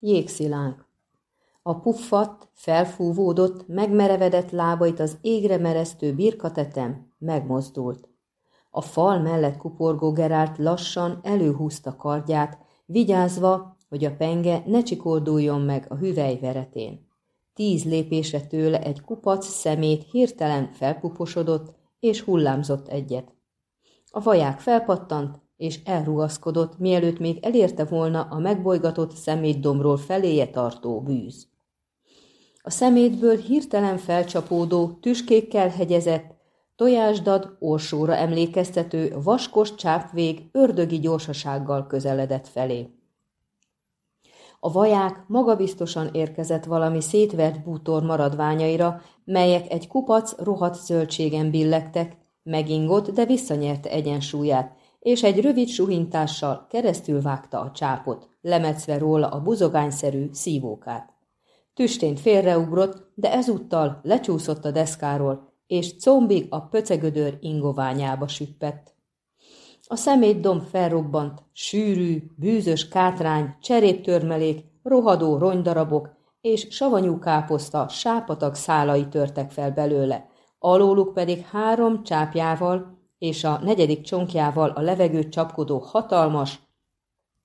Jégszilánk. A puffat, felfúvódott, megmerevedett lábait az égre meresztő birkatetem megmozdult. A fal mellett kuporgó Gerált lassan előhúzta kardját, vigyázva, hogy a penge ne csikorduljon meg a hüvely veretén. Tíz lépésre tőle egy kupac szemét hirtelen felpuposodott, és hullámzott egyet. A vaják felpattant, és elrugaszkodott, mielőtt még elérte volna a megbolygatott szemétdomról feléje tartó bűz. A szemétből hirtelen felcsapódó, tüskékkel hegyezett, tojásdad orsóra emlékeztető, vaskos csápvég ördögi gyorsasággal közeledett felé. A vaják magabiztosan érkezett valami szétvert bútor maradványaira, melyek egy kupac rohadt zöldségen billegtek, megingott, de visszanyerte egyensúlyát, és egy rövid suhintással keresztül vágta a csápot, lemetszve róla a buzogányszerű szívókát. Tüstén félreugrott, de ezúttal lecsúszott a deszkáról, és combig a pöcegödör ingoványába süppett. A szemét domb felrobbant, sűrű, bűzös kátrány, cseréptörmelék, rohadó rongydarabok és savanyú káposzta sápatag szálai törtek fel belőle, alóluk pedig három csápjával és a negyedik csonkjával a levegőt csapkodó hatalmas,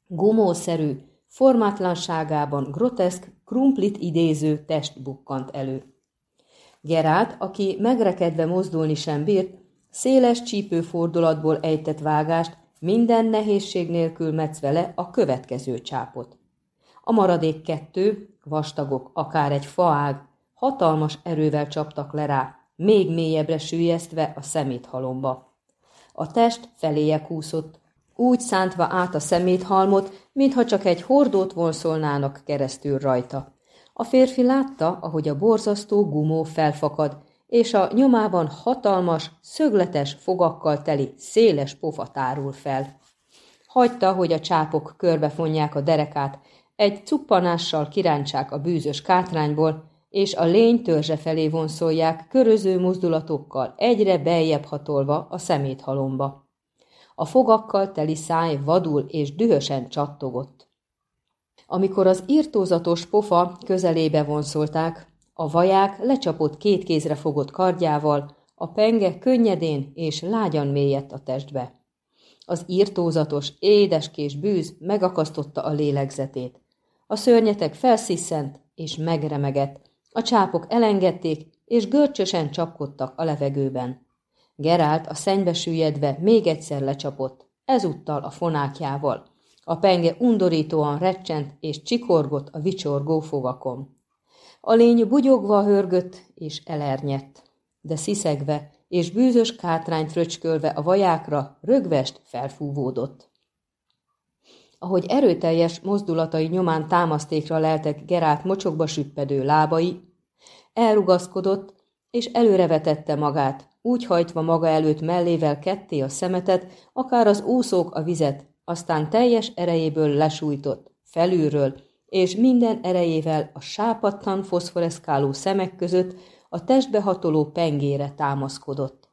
gumószerű, formátlanságában groteszk, krumplit idéző test bukkant elő. Gerált, aki megrekedve mozdulni sem bírt, széles csípőfordulatból ejtett vágást, minden nehézség nélkül metsz vele a következő csápot. A maradék kettő, vastagok, akár egy faág, hatalmas erővel csaptak le rá, még mélyebbre sűjesztve a szeméthalomba. A test feléje kúszott, úgy szántva át a szeméthalmot, mintha csak egy hordót vonszolnának keresztül rajta. A férfi látta, ahogy a borzasztó gumó felfakad, és a nyomában hatalmas, szögletes fogakkal teli, széles pofa tárul fel. Hagyta, hogy a csápok körbefonják a derekát, egy cuppanással kiráncsák a bűzös kátrányból, és a lény törzse felé vonszolják köröző mozdulatokkal, egyre beljebb hatolva a szeméthalomba. A fogakkal teli száj vadul és dühösen csattogott. Amikor az írtózatos pofa közelébe vonszolták, a vaják lecsapott két kézre fogott kardjával, a penge könnyedén és lágyan mélyedt a testbe. Az írtózatos, édeskés bűz megakasztotta a lélegzetét. A szörnyetek felsziszent és megremegett, a csápok elengedték, és görcsösen csapkodtak a levegőben. Gerált a szennybe süllyedve még egyszer lecsapott, ezúttal a fonákjával. A penge undorítóan recsent és csikorgott a vicsorgó fogakon. A lény bugyogva hörgött és elernyett, de sziszegve és bűzös kátrányt fröcskölve a vajákra rögvest felfúvódott. Ahogy erőteljes mozdulatai nyomán támasztékra leltek Gerált mocsokba süppedő lábai, elrugaszkodott és előrevetette magát, úgy hajtva maga előtt mellével ketté a szemetet, akár az úszók a vizet, aztán teljes erejéből lesújtott, felülről, és minden erejével a sápattan foszforeszkáló szemek között a testbe hatoló pengére támaszkodott.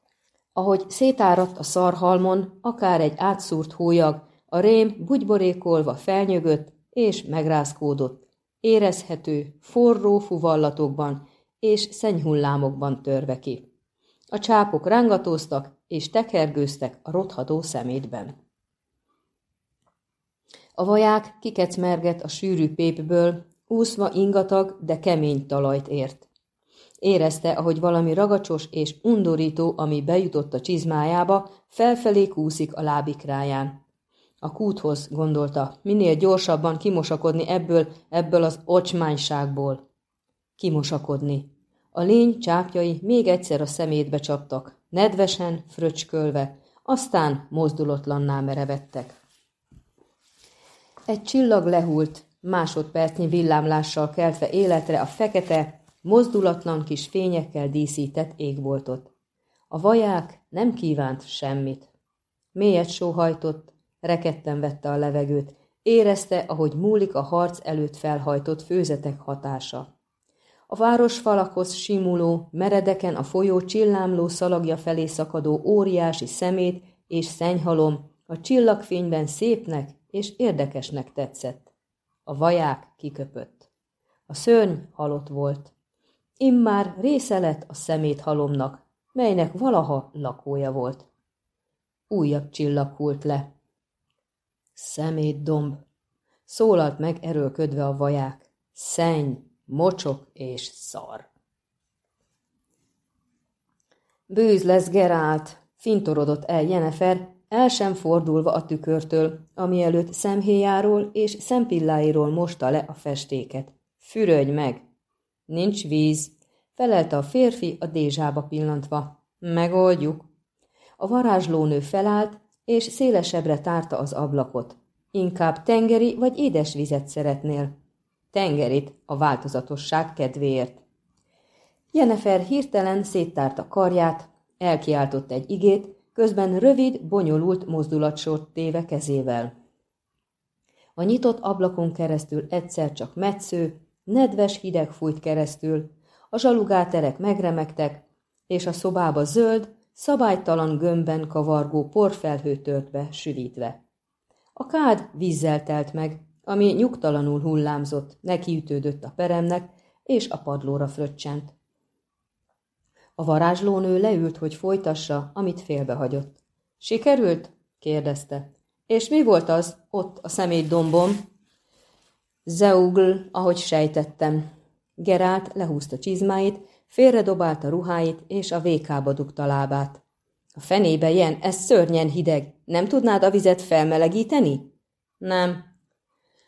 Ahogy szétáradt a szarhalmon, akár egy átszúrt hólyag, a rém bugyborékolva felnyögött és megrázkódott, érezhető, forró fuvallatokban és szennyhullámokban törve ki. A csápok rángatóztak és tekergőztek a rothadó szemétben. A vaják kikecmerget a sűrű pépből, úszva ingatag, de kemény talajt ért. Érezte, ahogy valami ragacsos és undorító, ami bejutott a csizmájába, felfelé kúszik a lábikráján. A kúthoz, gondolta, minél gyorsabban kimosakodni ebből, ebből az ocsmányságból. Kimosakodni. A lény csápjai még egyszer a szemétbe csaptak, nedvesen, fröcskölve, aztán mozdulatlanná merevettek. Egy csillag lehult, másodpercnyi villámlással keltve életre a fekete, mozdulatlan kis fényekkel díszített égboltot. A vaják nem kívánt semmit. Mélyet sóhajtott, reketten vette a levegőt, érezte, ahogy múlik a harc előtt felhajtott főzetek hatása. A város falakhoz simuló, meredeken a folyó csillámló szalagja felé szakadó óriási szemét és szennyhalom a csillagfényben szépnek és érdekesnek tetszett. A vaják kiköpött. A szörny halott volt. Immár része lett a szemét halomnak, melynek valaha lakója volt. Újabb csillag hult le. Szemét domb, szólalt meg erőlködve a vaják. Szenny, mocsok és szar. Bűz lesz Gerált, fintorodott el Jenefer, el sem fordulva a tükörtől, ami előtt szemhéjáról és szempilláiról mosta le a festéket. Fürödj meg! Nincs víz, felelte a férfi a dézsába pillantva. Megoldjuk. A varázslónő felállt, és szélesebbre tárta az ablakot. Inkább tengeri vagy édes vizet szeretnél. Tengerit a változatosság kedvéért. Jennefer hirtelen széttárta karját, elkiáltott egy igét, közben rövid, bonyolult mozdulatsort téve kezével. A nyitott ablakon keresztül egyszer csak metsző, nedves hideg fújt keresztül, a zsalugáterek megremegtek, és a szobába zöld, szabálytalan gömbben kavargó porfelhő tört be sűvítve. A kád vízzel telt meg, ami nyugtalanul hullámzott, nekiütődött a peremnek, és a padlóra fröccsent. A varázslónő leült, hogy folytassa, amit félbehagyott. Sikerült? kérdezte. És mi volt az ott a szemét dombom? Zeugl, ahogy sejtettem. Gerált lehúzta csizmáit, félredobálta ruháit, és a vékába dugta lábát. A fenébe, Jen, ez szörnyen hideg. Nem tudnád a vizet felmelegíteni? Nem.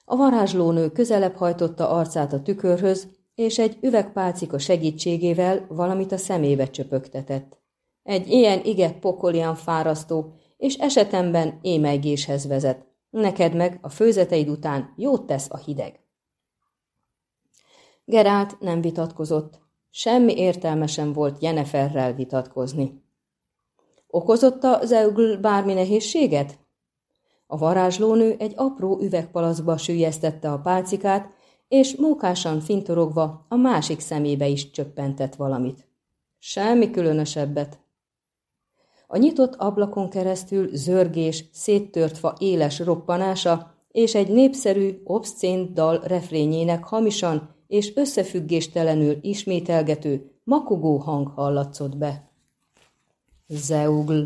A varázslónő közelebb hajtotta arcát a tükörhöz, és egy üvegpálcika segítségével valamit a szemébe csöpögtetett. Egy ilyen ige pokolian fárasztó, és esetemben émelygéshez vezet. Neked meg a főzeteid után jót tesz a hideg. Gerált nem vitatkozott. Semmi értelme sem volt Jeneferrel vitatkozni. Okozott a Zeugl bármi nehézséget? A varázslónő egy apró üvegpalaszba sűjesztette a pálcikát, és mókásan fintorogva a másik szemébe is csöppentett valamit. Semmi különösebbet. A nyitott ablakon keresztül zörgés, széttört fa éles roppanása és egy népszerű, obszcén dal refrényének hamisan és összefüggéstelenül ismételgető, makogó hang hallatszott be. Zeugl.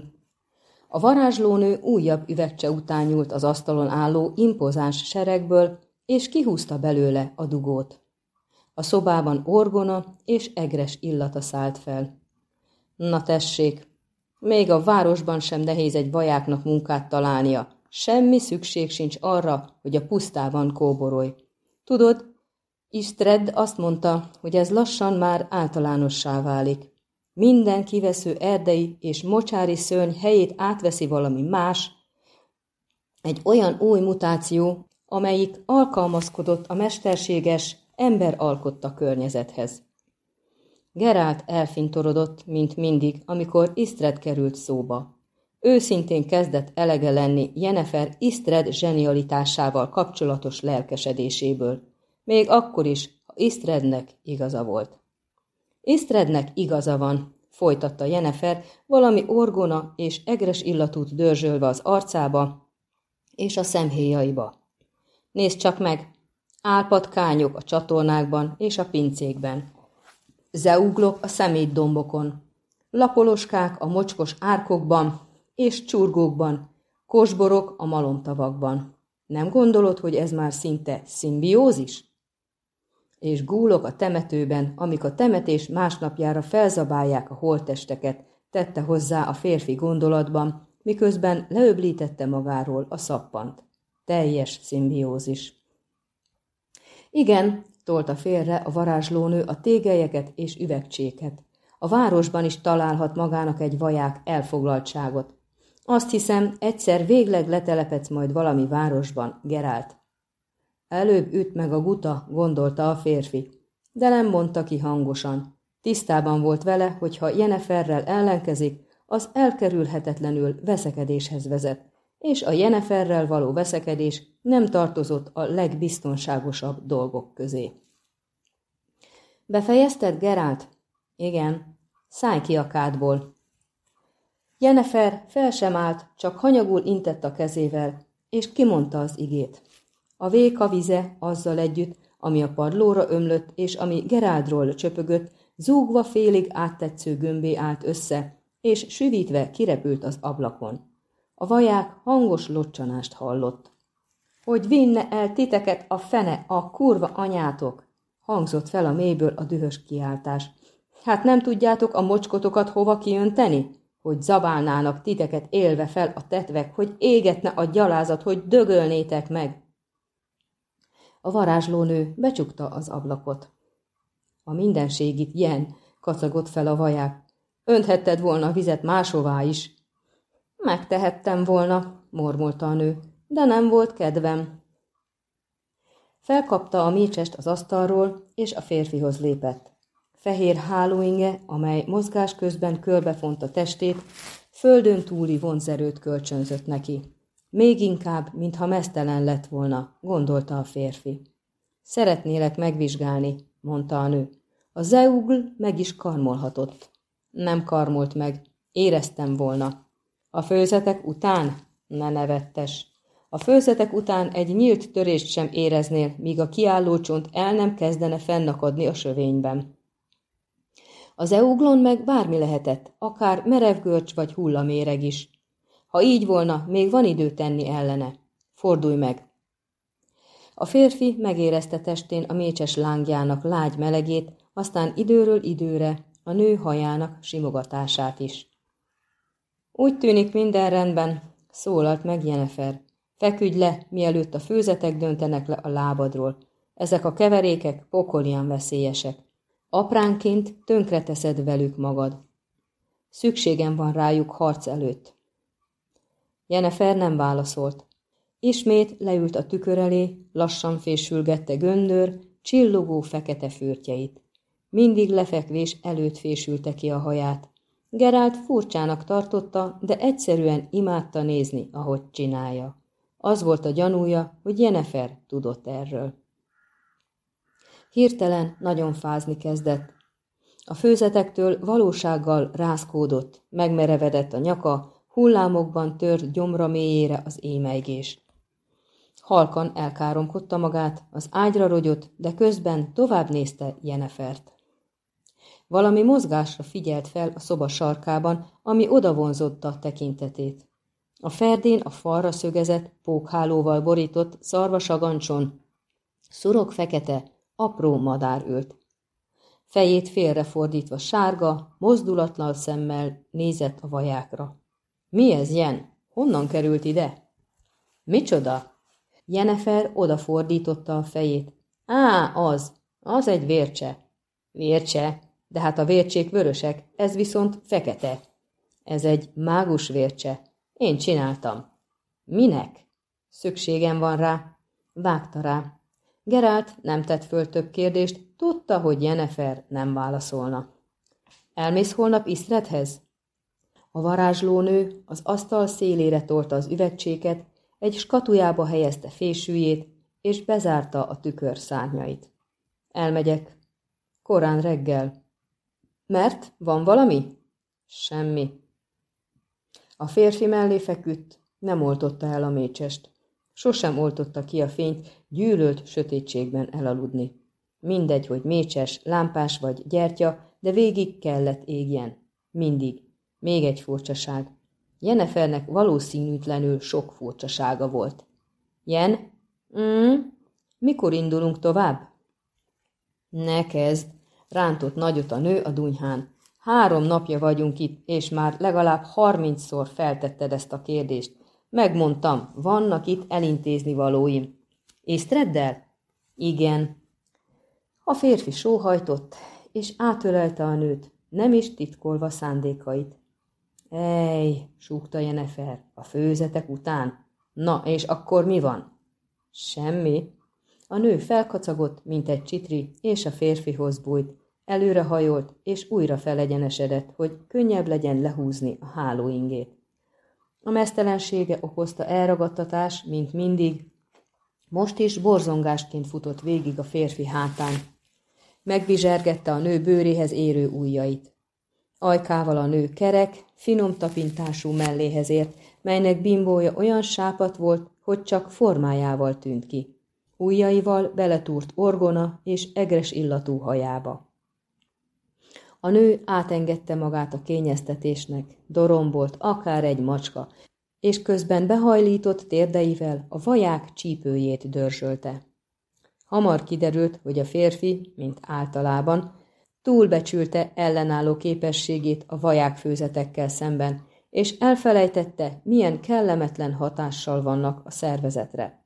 A varázslónő újabb üvegcse után nyúlt az asztalon álló impozáns seregből, és kihúzta belőle a dugót. A szobában orgona és egres illata szállt fel. Na tessék, még a városban sem nehéz egy vajáknak munkát találnia. Semmi szükség sincs arra, hogy a pusztában kóborolj. Tudod, Istred azt mondta, hogy ez lassan már általánossá válik. Minden kivesző erdei és mocsári szörny helyét átveszi valami más, egy olyan új mutáció, amelyik alkalmazkodott a mesterséges, ember alkotta környezethez. Gerált elfintorodott, mint mindig, amikor Istred került szóba. Őszintén kezdett elege lenni Jenefer Istred zsenialitásával kapcsolatos lelkesedéséből, még akkor is, ha Istrednek igaza volt. Istrednek igaza van, folytatta Jenefer, valami orgona és egres illatút dörzsölve az arcába és a szemhéjaiba. Nézd csak meg! Álpatkányok a csatornákban és a pincékben. Zeuglok a szemétdombokon. Lapoloskák a mocskos árkokban és csurgókban. Kosborok a malomtavakban. Nem gondolod, hogy ez már szinte szimbiózis? És gúlok a temetőben, amik a temetés másnapjára felzabálják a holttesteket, tette hozzá a férfi gondolatban, miközben leöblítette magáról a szappant teljes szimbiózis. Igen, tolta félre a varázslónő a tégelyeket és üvegcséket. A városban is találhat magának egy vaják elfoglaltságot. Azt hiszem, egyszer végleg letelepedsz majd valami városban, Gerált. Előbb üt meg a guta, gondolta a férfi, de nem mondta ki hangosan. Tisztában volt vele, hogy ha Jeneferrel ellenkezik, az elkerülhetetlenül veszekedéshez vezet, és a Jeneferrel való veszekedés nem tartozott a legbiztonságosabb dolgok közé. Befejezted, Gerált? Igen. Szállj ki a kádból. Jenefer fel sem állt, csak hanyagul intett a kezével, és kimondta az igét. A véka vize azzal együtt, ami a padlóra ömlött, és ami Geráldról csöpögött, zúgva félig áttetsző gömbé állt össze, és süvítve kirepült az ablakon. A vaják hangos locsanást hallott. Hogy vinne el titeket a fene, a kurva anyátok! Hangzott fel a mélyből a dühös kiáltás. Hát nem tudjátok a mocskotokat hova kiönteni? Hogy zabálnának titeket élve fel a tetvek, hogy égetne a gyalázat, hogy dögölnétek meg. A varázslónő becsukta az ablakot. A mindenségit jen, kacagott fel a vaják. Önthetted volna vizet máshová is. Megtehettem volna, mormolta a nő, de nem volt kedvem. Felkapta a mécsest az asztalról, és a férfihoz lépett. Fehér hálóinge, amely mozgás közben körbefont a testét, földön túli vonzerőt kölcsönzött neki. Még inkább, mintha mesztelen lett volna, gondolta a férfi. Szeretnélek megvizsgálni, mondta a nő. A zeugl meg is karmolhatott. Nem karmolt meg, éreztem volna. A főzetek után? Ne nevettes. A főzetek után egy nyílt törést sem éreznél, míg a kiálló csont el nem kezdene fennakadni a sövényben. Az euglon meg bármi lehetett, akár merevgörcs vagy hullaméreg is. Ha így volna, még van idő tenni ellene. Fordulj meg! A férfi megérezte testén a mécses lángjának lágy melegét, aztán időről időre a nő hajának simogatását is. Úgy tűnik minden rendben, szólalt meg Jenefer. Feküdj le, mielőtt a főzetek döntenek le a lábadról. Ezek a keverékek pokolian veszélyesek. Apránként tönkreteszed velük magad. Szükségem van rájuk harc előtt. Jenefer nem válaszolt. Ismét leült a tükör elé, lassan fésülgette göndör, csillogó fekete fürtjeit. Mindig lefekvés előtt fésülte ki a haját. Gerált furcsának tartotta, de egyszerűen imádta nézni, ahogy csinálja. Az volt a gyanúja, hogy Jenefer tudott erről. Hirtelen nagyon fázni kezdett. A főzetektől valósággal rázkódott, megmerevedett a nyaka, hullámokban tört gyomra mélyére az émeigés. Halkan elkáromkodta magát, az ágyra rogyott, de közben tovább nézte Jenefert. Valami mozgásra figyelt fel a szoba sarkában, ami odavonzotta tekintetét. A ferdén a falra szögezett, pókhálóval borított szarvasagancson szurok fekete, apró madár ült. Fejét félrefordítva sárga, mozdulatlan szemmel nézett a vajákra. Mi ez, Jen? Honnan került ide? Micsoda? Jenefer odafordította a fejét. Á, az, az egy vércse. Vércse, de hát a vércsék vörösek, ez viszont fekete. Ez egy mágus vércse. Én csináltam. Minek? Szükségem van rá. Vágta rá. Gerált nem tett föl több kérdést, tudta, hogy Jenefer nem válaszolna. Elmész holnap Iszredhez? A varázslónő az asztal szélére tolta az üvegcséket, egy skatujába helyezte fésűjét, és bezárta a tükör szárnyait. Elmegyek. Korán reggel. Mert van valami? Semmi. A férfi mellé feküdt, nem oltotta el a mécsest. Sosem oltotta ki a fényt, gyűlölt sötétségben elaludni. Mindegy, hogy mécses, lámpás vagy gyertya, de végig kellett égjen. Mindig. Még egy furcsaság. Jenefernek valószínűtlenül sok furcsasága volt. Jen? Mm, mikor indulunk tovább? Ne kezd, rántott nagyot a nő a dunyhán. Három napja vagyunk itt, és már legalább harmincszor feltetted ezt a kérdést. Megmondtam, vannak itt elintézni valóim. Észtreddel? Igen. A férfi sóhajtott, és átölelte a nőt, nem is titkolva szándékait. Ej, súgta Jenefer, a főzetek után. Na, és akkor mi van? Semmi. A nő felkacagott, mint egy csitri, és a férfihoz bújt. Előrehajolt, és újra felegyenesedett, hogy könnyebb legyen lehúzni a hálóingét. A mesztelensége okozta elragadtatás, mint mindig. Most is borzongásként futott végig a férfi hátán. Megbizsergette a nő bőréhez érő ujjait. Ajkával a nő kerek, finom tapintású melléhez ért, melynek bimbója olyan sápat volt, hogy csak formájával tűnt ki. ujjaival beletúrt orgona és egres illatú hajába. A nő átengedte magát a kényeztetésnek, dorombolt akár egy macska, és közben behajlított térdeivel a vaják csípőjét dörzsölte. Hamar kiderült, hogy a férfi, mint általában, túlbecsülte ellenálló képességét a vaják főzetekkel szemben, és elfelejtette, milyen kellemetlen hatással vannak a szervezetre.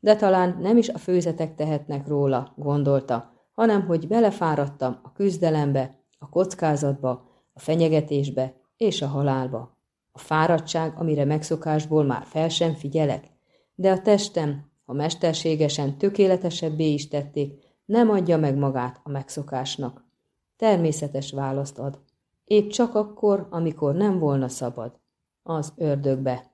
De talán nem is a főzetek tehetnek róla, gondolta, hanem hogy belefáradtam a küzdelembe, a kockázatba, a fenyegetésbe és a halálba. A fáradtság, amire megszokásból már fel sem figyelek, de a testem, ha mesterségesen tökéletesebbé is tették, nem adja meg magát a megszokásnak. Természetes választ ad. Épp csak akkor, amikor nem volna szabad. Az ördögbe.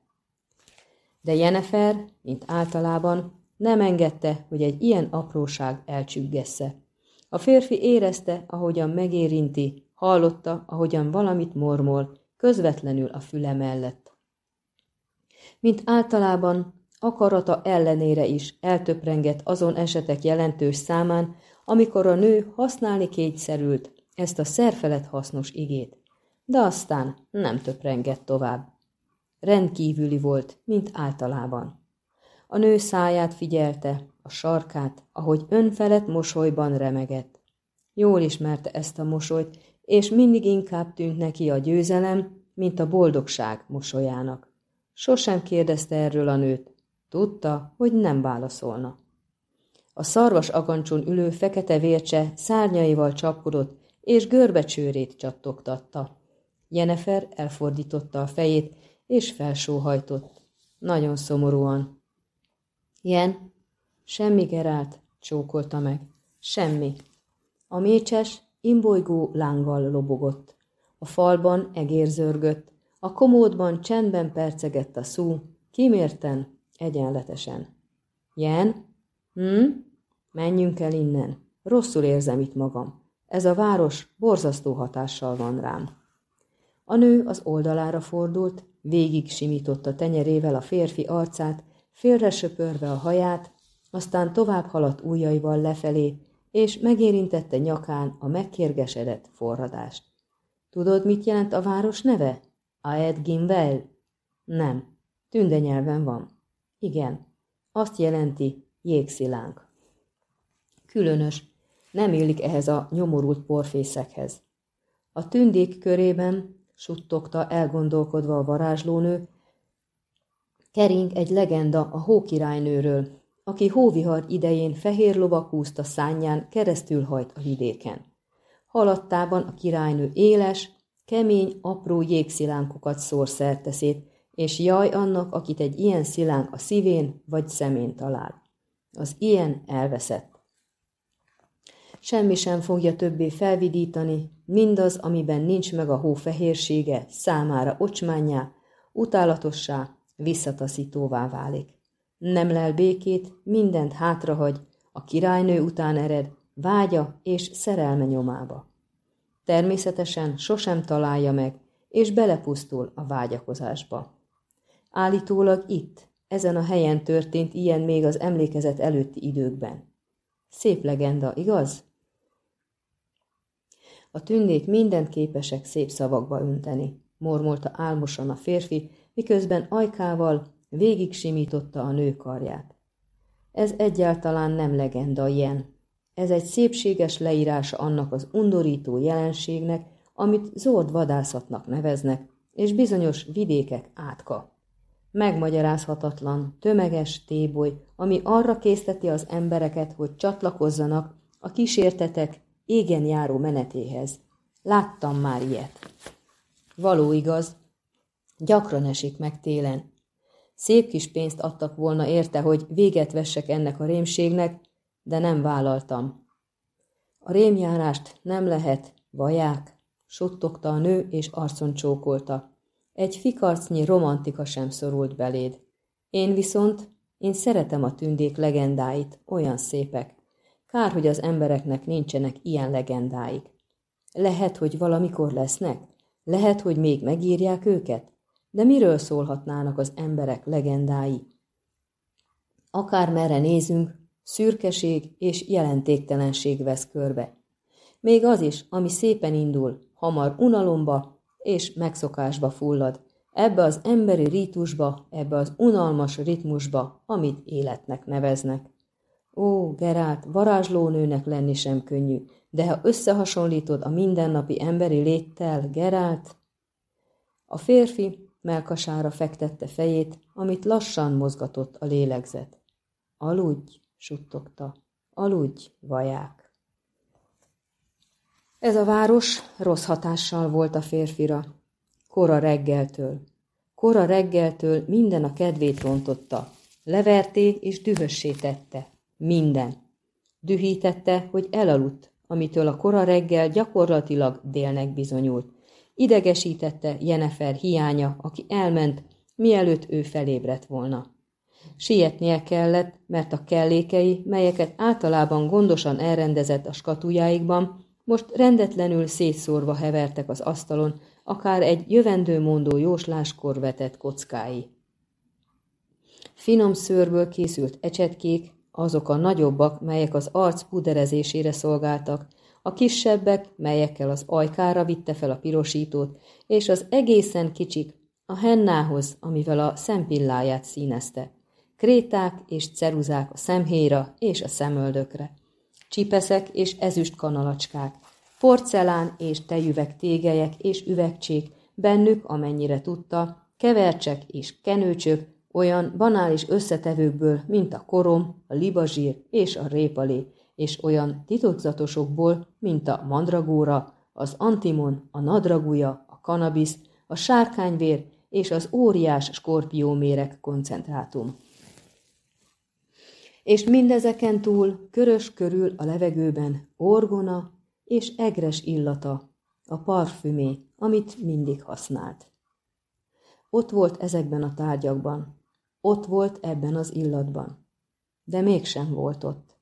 De Jennifer, mint általában, nem engedte, hogy egy ilyen apróság elcsüggesse. A férfi érezte, ahogyan megérinti, hallotta, ahogyan valamit mormol, közvetlenül a füle mellett. Mint általában, akarata ellenére is eltöprengett azon esetek jelentős számán, amikor a nő használni kényszerült ezt a szerfelett hasznos igét, de aztán nem töprengett tovább. Rendkívüli volt, mint általában. A nő száját figyelte, a sarkát, ahogy önfelett mosolyban remegett. Jól ismerte ezt a mosolyt, és mindig inkább tűnt neki a győzelem, mint a boldogság mosolyának. Sosem kérdezte erről a nőt. Tudta, hogy nem válaszolna. A szarvas agancson ülő fekete vércse szárnyaival csapkodott, és görbecsőrét csattogtatta. Jenefer elfordította a fejét, és felsóhajtott. Nagyon szomorúan. Jen, semmi Gerált, csókolta meg. Semmi. A mécses imbolygó lánggal lobogott. A falban egérzörgött, a komódban csendben percegett a szú, kimérten, egyenletesen. Jen? Hm? Menjünk el innen. Rosszul érzem itt magam. Ez a város borzasztó hatással van rám. A nő az oldalára fordult, végig simította tenyerével a férfi arcát, félre söpörve a haját, aztán tovább haladt ujjaival lefelé, és megérintette nyakán a megkérgesedett forradást. Tudod, mit jelent a város neve? Aed Gimvel? Nem. Tünde nyelven van. Igen. Azt jelenti jégszilánk. Különös, nem illik ehhez a nyomorult porfészekhez. A tündék körében, suttogta elgondolkodva a varázslónő, kering egy legenda a hókirálynőről, aki hóvihar idején fehér lovak húzta szányán keresztül hajt a vidéken. Halattában a királynő éles, kemény, apró jégszilánkokat szór szerteszét, és jaj annak, akit egy ilyen szilánk a szívén vagy szemén talál. Az ilyen elveszett. Semmi sem fogja többé felvidítani, mindaz, amiben nincs meg a hó fehérsége, számára ocsmányá, utálatossá, visszataszítóvá válik. Nem lel békét, mindent hátrahagy, a királynő után ered, vágya és szerelme nyomába. Természetesen sosem találja meg, és belepusztul a vágyakozásba. Állítólag itt, ezen a helyen történt ilyen még az emlékezet előtti időkben. Szép legenda, igaz? A tündék mindent képesek szép szavakba önteni, mormolta álmosan a férfi, miközben ajkával végig simította a nő karját. Ez egyáltalán nem legenda ilyen. Ez egy szépséges leírása annak az undorító jelenségnek, amit zord vadászatnak neveznek, és bizonyos vidékek átka. Megmagyarázhatatlan, tömeges téboly, ami arra készteti az embereket, hogy csatlakozzanak a kísértetek égen járó menetéhez. Láttam már ilyet. Való igaz, gyakran esik meg télen. Szép kis pénzt adtak volna érte, hogy véget vessek ennek a rémségnek, de nem vállaltam. A rémjárást nem lehet, vaják, suttogta a nő, és arcon csókolta. Egy fikarcnyi romantika sem szorult beléd. Én viszont, én szeretem a tündék legendáit, olyan szépek. Kár, hogy az embereknek nincsenek ilyen legendáik. Lehet, hogy valamikor lesznek? Lehet, hogy még megírják őket? De miről szólhatnának az emberek legendái? Akár merre nézünk, szürkeség és jelentéktelenség vesz körbe. Még az is, ami szépen indul, hamar unalomba és megszokásba fullad, ebbe az emberi rítusba, ebbe az unalmas ritmusba, amit életnek neveznek. Ó, Gerált, varázslónőnek lenni sem könnyű, de ha összehasonlítod a mindennapi emberi léttel, Gerált... A férfi melkasára fektette fejét, amit lassan mozgatott a lélegzet. Aludj, suttogta, aludj, vaják. Ez a város rossz hatással volt a férfira. Kora reggeltől. Kora reggeltől minden a kedvét rontotta. Leverté és dühössé tette. Minden. Dühítette, hogy elaludt, amitől a kora reggel gyakorlatilag délnek bizonyult. Idegesítette Jenefer hiánya, aki elment, mielőtt ő felébredt volna. Sietnie kellett, mert a kellékei, melyeket általában gondosan elrendezett a skatujáikban, most rendetlenül szétszórva hevertek az asztalon, akár egy jövendőmondó jósláskor vetett kockái. Finom szőrből készült ecsetkék, azok a nagyobbak, melyek az arc puderezésére szolgáltak, a kisebbek, melyekkel az ajkára vitte fel a pirosítót, és az egészen kicsik, a hennához, amivel a szempilláját színezte. Kréták és ceruzák a szemhéra és a szemöldökre. Csipeszek és ezüst kanalacskák, porcelán és tejüveg tégelyek és üvegcsék, bennük, amennyire tudta, kevercsek és kenőcsök, olyan banális összetevőkből, mint a korom, a libazsír és a répalé, és olyan titokzatosokból, mint a mandragóra, az antimon, a nadragúja, a kanabisz, a sárkányvér és az óriás skorpiómérek koncentrátum. És mindezeken túl körös körül a levegőben orgona és egres illata, a parfümé, amit mindig használt. Ott volt ezekben a tárgyakban, ott volt ebben az illatban, de mégsem volt ott.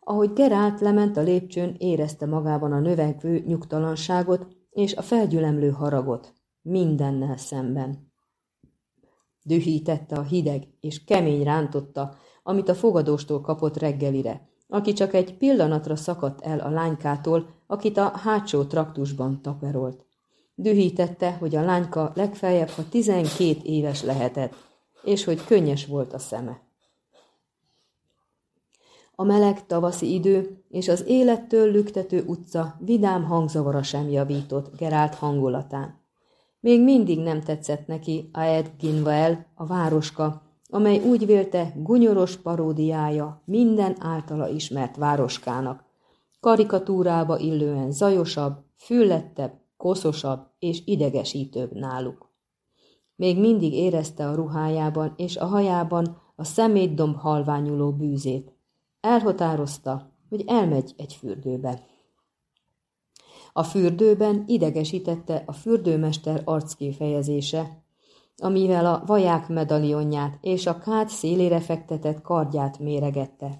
Ahogy Gerált lement a lépcsőn, érezte magában a növekvő nyugtalanságot és a felgyülemlő haragot, mindennel szemben. Dühítette a hideg és kemény rántotta, amit a fogadóstól kapott reggelire, aki csak egy pillanatra szakadt el a lánykától, akit a hátsó traktusban taperolt. Dühítette, hogy a lányka legfeljebb, ha tizenkét éves lehetett, és hogy könnyes volt a szeme. A meleg tavaszi idő és az élettől lüktető utca vidám hangzavara sem javított Gerált hangulatán. Még mindig nem tetszett neki Aed Ginvael, a városka, amely úgy vélte gunyoros paródiája minden általa ismert városkának, karikatúrába illően zajosabb, füllettebb, koszosabb és idegesítőbb náluk. Még mindig érezte a ruhájában és a hajában a szemétdomb halványuló bűzét. Elhatározta, hogy elmegy egy fürdőbe. A fürdőben idegesítette a fürdőmester arckifejezése, amivel a vaják medalionját és a kád szélére fektetett kardját méregette.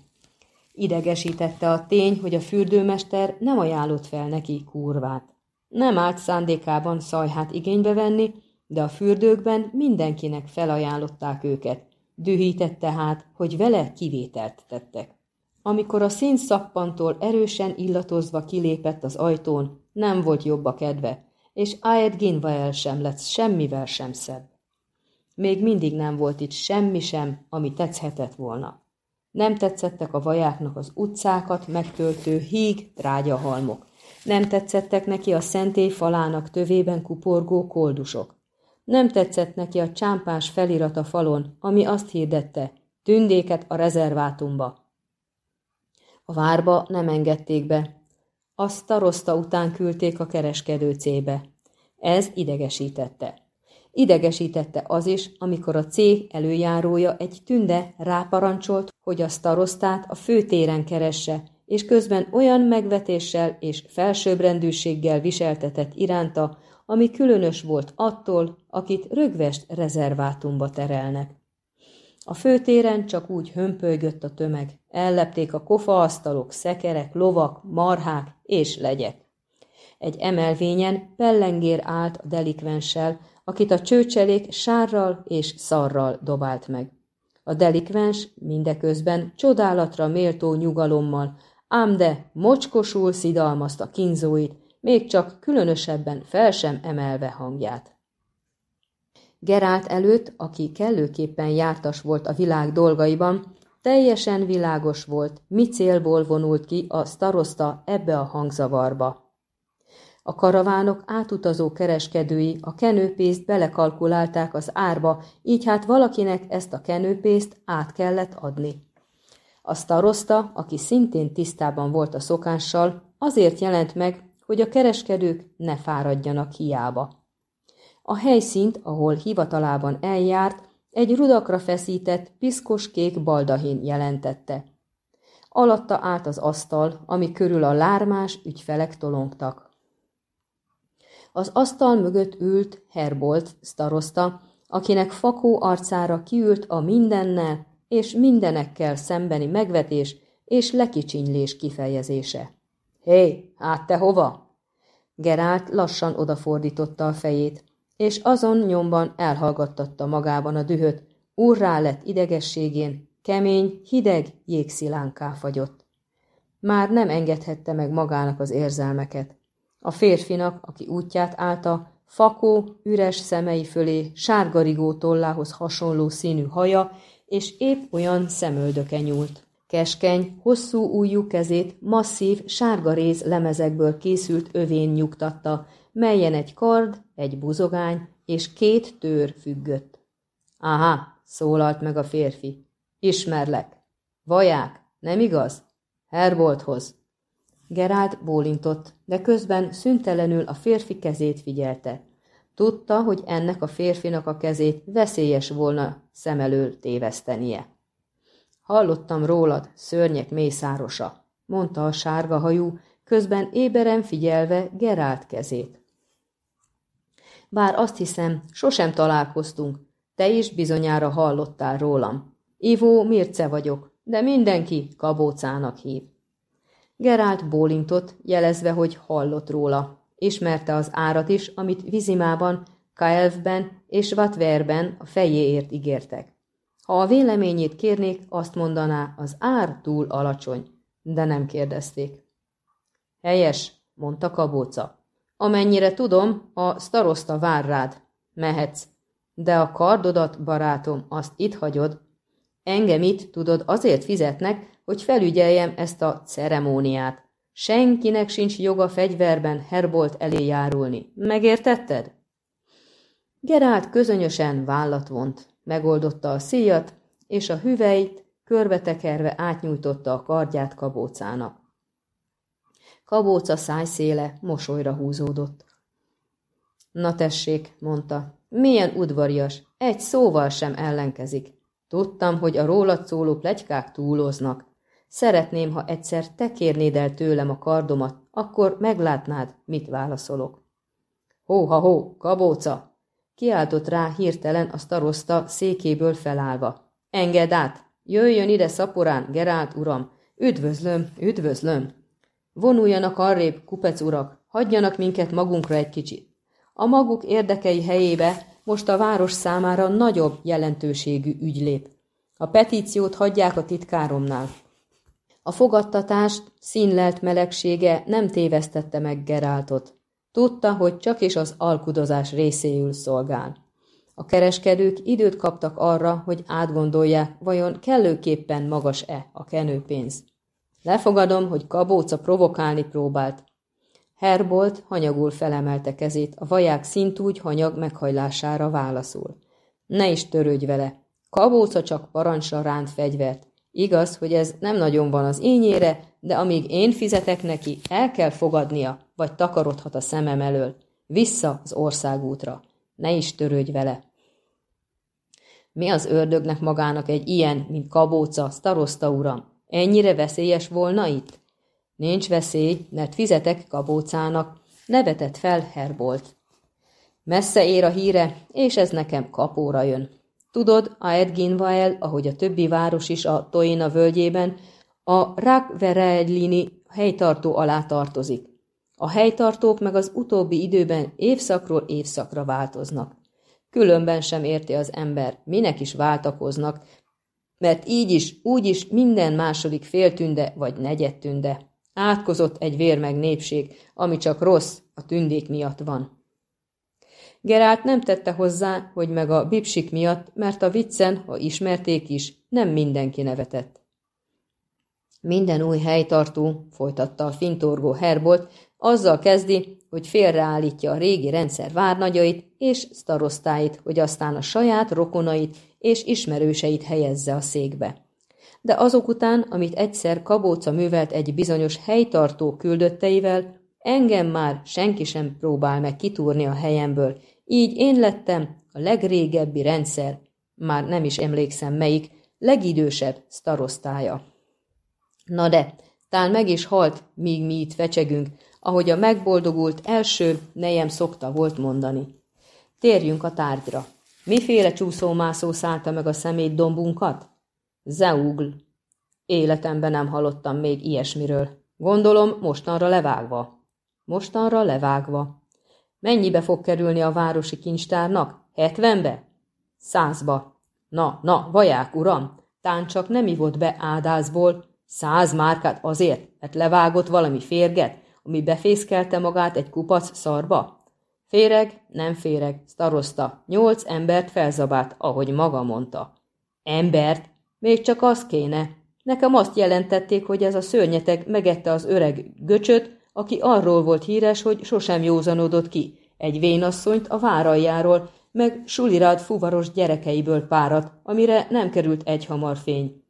Idegesítette a tény, hogy a fürdőmester nem ajánlott fel neki kurvát. Nem állt szándékában szajhát igénybe venni, de a fürdőkben mindenkinek felajánlották őket. Dühített tehát, hogy vele kivételt tettek. Amikor a színszappantól erősen illatozva kilépett az ajtón, nem volt jobb a kedve, és Aed Ginvael sem lett semmivel sem szebb. Még mindig nem volt itt semmi sem, ami tetszhetett volna. Nem tetszettek a vajáknak az utcákat megtöltő híg trágyahalmok. Nem tetszettek neki a szentély falának tövében kuporgó koldusok. Nem tetszett neki a csámpás felirat a falon, ami azt hirdette, tündéket a rezervátumba. A várba nem engedték be. Azt staroszta után küldték a kereskedő cébe. Ez idegesítette. Idegesítette az is, amikor a cég előjárója egy tünde ráparancsolt, hogy a starosztát a főtéren keresse, és közben olyan megvetéssel és felsőbbrendűséggel viseltetett iránta, ami különös volt attól, akit rögvest rezervátumba terelnek. A főtéren csak úgy hömpölygött a tömeg, ellepték a kofaasztalok, szekerek, lovak, marhák és legyek. Egy emelvényen pellengér állt a delikvenssel, akit a csőcselék sárral és szarral dobált meg. A delikvens mindeközben csodálatra méltó nyugalommal, ám de mocskosul szidalmazta kínzóit, még csak különösebben fel sem emelve hangját. Gerált előtt, aki kellőképpen jártas volt a világ dolgaiban, teljesen világos volt, mi célból vonult ki a starosta ebbe a hangzavarba. A karavánok átutazó kereskedői a kenőpészt belekalkulálták az árba, így hát valakinek ezt a kenőpészt át kellett adni. A starosta, aki szintén tisztában volt a szokással, azért jelent meg, hogy a kereskedők ne fáradjanak hiába. A helyszínt, ahol hivatalában eljárt, egy rudakra feszített, piszkos kék baldahin jelentette. Alatta állt az asztal, ami körül a lármás ügyfelek tolongtak. Az asztal mögött ült Herbolt starosta, akinek fakó arcára kiült a mindennel és mindenekkel szembeni megvetés és lekicsinylés kifejezése. Hé, hát te hova? Gerált lassan odafordította a fejét, és azon nyomban elhallgattatta magában a dühöt, urrá lett idegességén, kemény, hideg jégszilánká fagyott. Már nem engedhette meg magának az érzelmeket. A férfinak, aki útját állta, fakó, üres szemei fölé sárgarigó tollához hasonló színű haja, és épp olyan szemöldöke nyúlt. Keskeny, hosszú ujjú kezét masszív, sárga réz lemezekből készült övén nyugtatta, melyen egy kard, egy buzogány és két tőr függött. Aha, szólalt meg a férfi. Ismerlek. Vaják, nem igaz? Herbolthoz. Gerált bólintott, de közben szüntelenül a férfi kezét figyelte. Tudta, hogy ennek a férfinak a kezét veszélyes volna szem elől tévesztenie. Hallottam rólad, szörnyek mészárosa, mondta a sárga hajú, közben éberen figyelve Gerált kezét. Bár azt hiszem, sosem találkoztunk, te is bizonyára hallottál rólam. Ivó Mirce vagyok, de mindenki kabócának hív. Gerált bólintott, jelezve, hogy hallott róla. Ismerte az árat is, amit Vizimában, Kaelvben és Vatverben a fejéért ígértek. Ha a véleményét kérnék, azt mondaná, az ár túl alacsony, de nem kérdezték. Helyes, mondta Kabóca. Amennyire tudom, a starosta vár rád. Mehetsz. De a kardodat, barátom, azt itt hagyod. Engem itt, tudod, azért fizetnek, hogy felügyeljem ezt a ceremóniát. Senkinek sincs joga fegyverben Herbolt elé járulni. Megértetted? Gerált közönösen vállat vont, megoldotta a szíjat, és a hüveit körbetekerve átnyújtotta a kardját kabócának. Kabóca szájszéle mosolyra húzódott. Na tessék, mondta, milyen udvarias, egy szóval sem ellenkezik. Tudtam, hogy a rólad szóló plegykák túloznak. Szeretném, ha egyszer te kérnéd el tőlem a kardomat, akkor meglátnád, mit válaszolok. Hó-ha-hó, kabóca! Kiáltott rá hirtelen a starosta székéből felállva. Engedd át! Jöjjön ide szaporán, Gerált uram! Üdvözlöm, üdvözlöm! Vonuljanak arrébb, kupec urak, hagyjanak minket magunkra egy kicsit. A maguk érdekei helyébe most a város számára nagyobb jelentőségű ügy lép. A petíciót hagyják a titkáromnál. A fogadtatást színlelt melegsége nem tévesztette meg Geráltot. Tudta, hogy csak is az alkudozás részéül szolgál. A kereskedők időt kaptak arra, hogy átgondolják, vajon kellőképpen magas-e a kenőpénz. Lefogadom, hogy Kabóca provokálni próbált. Herbolt hanyagul felemelte kezét, a vaják szintúgy hanyag meghajlására válaszul. Ne is törődj vele. Kabóca csak parancsra ránt fegyvert. Igaz, hogy ez nem nagyon van az ényére, de amíg én fizetek neki, el kell fogadnia, vagy takarodhat a szemem elől. Vissza az országútra. Ne is törődj vele. Mi az ördögnek magának egy ilyen, mint kabóca, starosta uram? Ennyire veszélyes volna itt? Nincs veszély, mert fizetek kabócának, nevetett fel Herbolt. Messze ér a híre, és ez nekem kapóra jön. Tudod, a Edginvael, ahogy a többi város is a Toina völgyében, a Rakverellini helytartó alá tartozik. A helytartók meg az utóbbi időben évszakról évszakra változnak. Különben sem érti az ember, minek is váltakoznak, mert így is, úgy is minden második féltünde vagy negyedtünde. Átkozott egy vér meg népség, ami csak rossz, a tündék miatt van. Gerált nem tette hozzá, hogy meg a bipsik miatt, mert a viccen, ha ismerték is, nem mindenki nevetett. Minden új helytartó, folytatta a fintorgó Herbolt, azzal kezdi, hogy félreállítja a régi rendszer várnagyait és starosztáit, hogy aztán a saját rokonait és ismerőseit helyezze a székbe. De azok után, amit egyszer Kabóca művelt egy bizonyos helytartó küldötteivel, engem már senki sem próbál meg kitúrni a helyemből, így én lettem a legrégebbi rendszer, már nem is emlékszem melyik, legidősebb starosztája. Na de, tán meg is halt, míg mi itt fecsegünk, ahogy a megboldogult első nejem szokta volt mondani. Térjünk a tárgyra. Miféle csúszómászó szállta meg a szemét dombunkat? Zeugl. Életemben nem hallottam még ilyesmiről. Gondolom, mostanra levágva. Mostanra levágva. Mennyibe fog kerülni a városi kincstárnak? Hetvenbe? Százba. Na, na, vaják, uram, tán csak nem ivott be ádázból. Száz márkát azért, mert levágott valami férget, ami befészkelte magát egy kupac szarba? Féreg, nem féreg, starosta, nyolc embert felzabált, ahogy maga mondta. Embert? Még csak az kéne. Nekem azt jelentették, hogy ez a szörnyeteg megette az öreg göcsöt, aki arról volt híres, hogy sosem józanodott ki, egy vénasszonyt a váraljáról, meg sulirád fuvaros gyerekeiből párat, amire nem került egy hamar fény.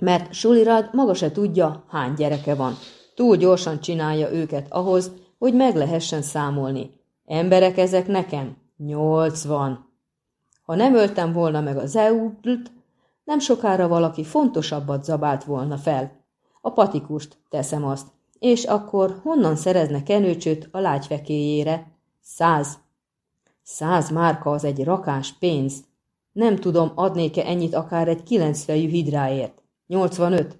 Mert sulirád maga se tudja, hány gyereke van. Túl gyorsan csinálja őket ahhoz, hogy meg lehessen számolni. Emberek ezek nekem? Nyolcvan. Ha nem öltem volna meg az Euglt, nem sokára valaki fontosabbat zabált volna fel. A patikust, teszem azt. És akkor honnan szerezne kenőcsöt a lágyfekéjére? Száz. Száz márka az egy rakás pénz. Nem tudom, adnék-e ennyit akár egy kilencfejű hidráért. Nyolcvanöt.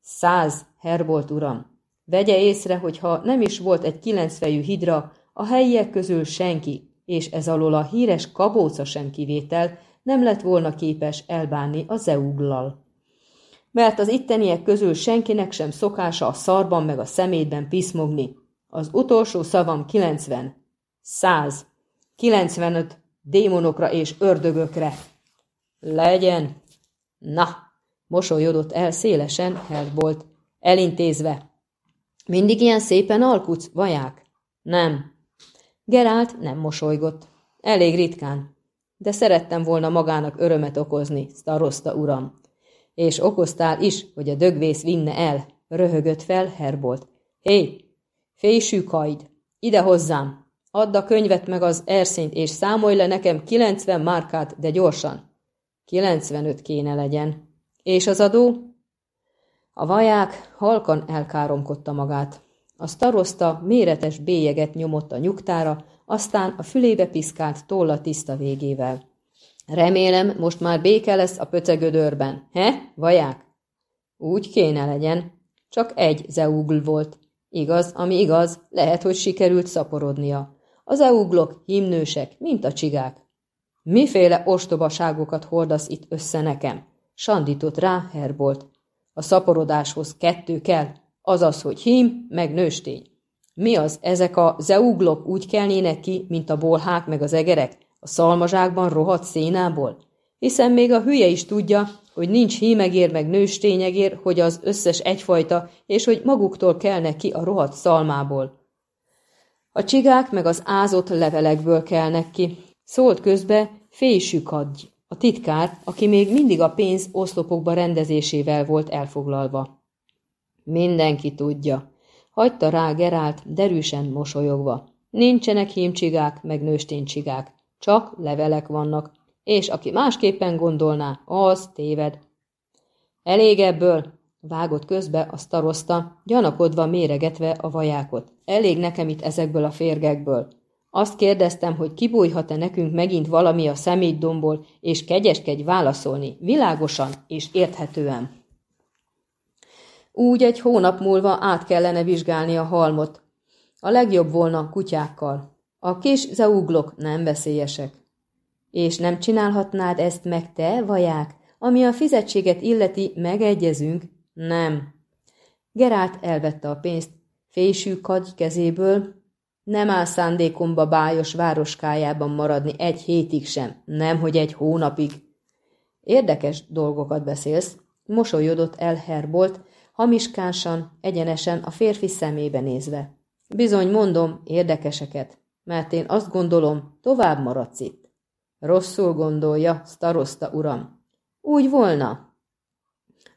Száz, Herbolt uram. Vegye észre, hogy ha nem is volt egy kilencfejű hidra, a helyiek közül senki, és ez alól a híres kabóca sem kivétel, nem lett volna képes elbánni a zeuglal. Mert az itteniek közül senkinek sem szokása a szarban meg a szemétben piszmogni. Az utolsó szavam 90. 100. 95 démonokra és ördögökre. Legyen. Na, mosolyodott el szélesen Herbolt, elintézve. Mindig ilyen szépen alkutsz, vaják? Nem. Gerált nem mosolygott. Elég ritkán. De szerettem volna magának örömet okozni, starosta uram. És okoztál is, hogy a dögvész vinne el, röhögött fel Herbolt. Hé, fésű kajd, ide hozzám! Add a könyvet meg az erszényt, és számolj le nekem 90 márkát, de gyorsan. 95 kéne legyen. És az adó? A vaják halkan elkáromkodta magát. A starosta méretes bélyeget nyomott a nyugtára, aztán a fülébe piszkált tolla tiszta végével. Remélem, most már béke lesz a pöcegödörben, he, vaják? Úgy kéne legyen. Csak egy zeugl volt. Igaz, ami igaz, lehet, hogy sikerült szaporodnia. Az euglok himnősek, mint a csigák. Miféle ostobaságokat hordasz itt össze nekem? Sandított rá Herbolt. A szaporodáshoz kettő kell, azaz, hogy hím, meg nőstény. Mi az, ezek a zeuglok úgy kelnének ki, mint a bolhák meg az egerek, a szalmazsákban rohadt szénából? Hiszen még a hülye is tudja, hogy nincs hímegér meg nőstényegér, hogy az összes egyfajta, és hogy maguktól kelnek ki a rohadt szalmából. A csigák meg az ázott levelekből kelnek ki. Szólt közbe fésükadj, a titkár, aki még mindig a pénz oszlopokba rendezésével volt elfoglalva. Mindenki tudja. Hagyta rá Gerált derűsen mosolyogva. Nincsenek hímcsigák, meg nősténycsigák. Csak levelek vannak, és aki másképpen gondolná, az téved. Elég ebből, vágott közbe a starosta, gyanakodva méregetve a vajákot. Elég nekem itt ezekből a férgekből. Azt kérdeztem, hogy kibújhat-e nekünk megint valami a szemétdomból, és kegyeskedj válaszolni, világosan és érthetően. Úgy egy hónap múlva át kellene vizsgálni a halmot. A legjobb volna kutyákkal. A kis zeuglok nem veszélyesek. És nem csinálhatnád ezt meg te, vaják, Ami a fizetséget illeti, megegyezünk? Nem. Gerált elvette a pénzt fésű kagy kezéből, nem áll szándékomba bájos városkájában maradni egy hétig sem, nem hogy egy hónapig. Érdekes dolgokat beszélsz, mosolyodott el Herbolt, hamiskánsan, egyenesen a férfi szemébe nézve. Bizony mondom, érdekeseket, mert én azt gondolom, tovább maradsz itt. Rosszul gondolja, starosta uram. Úgy volna.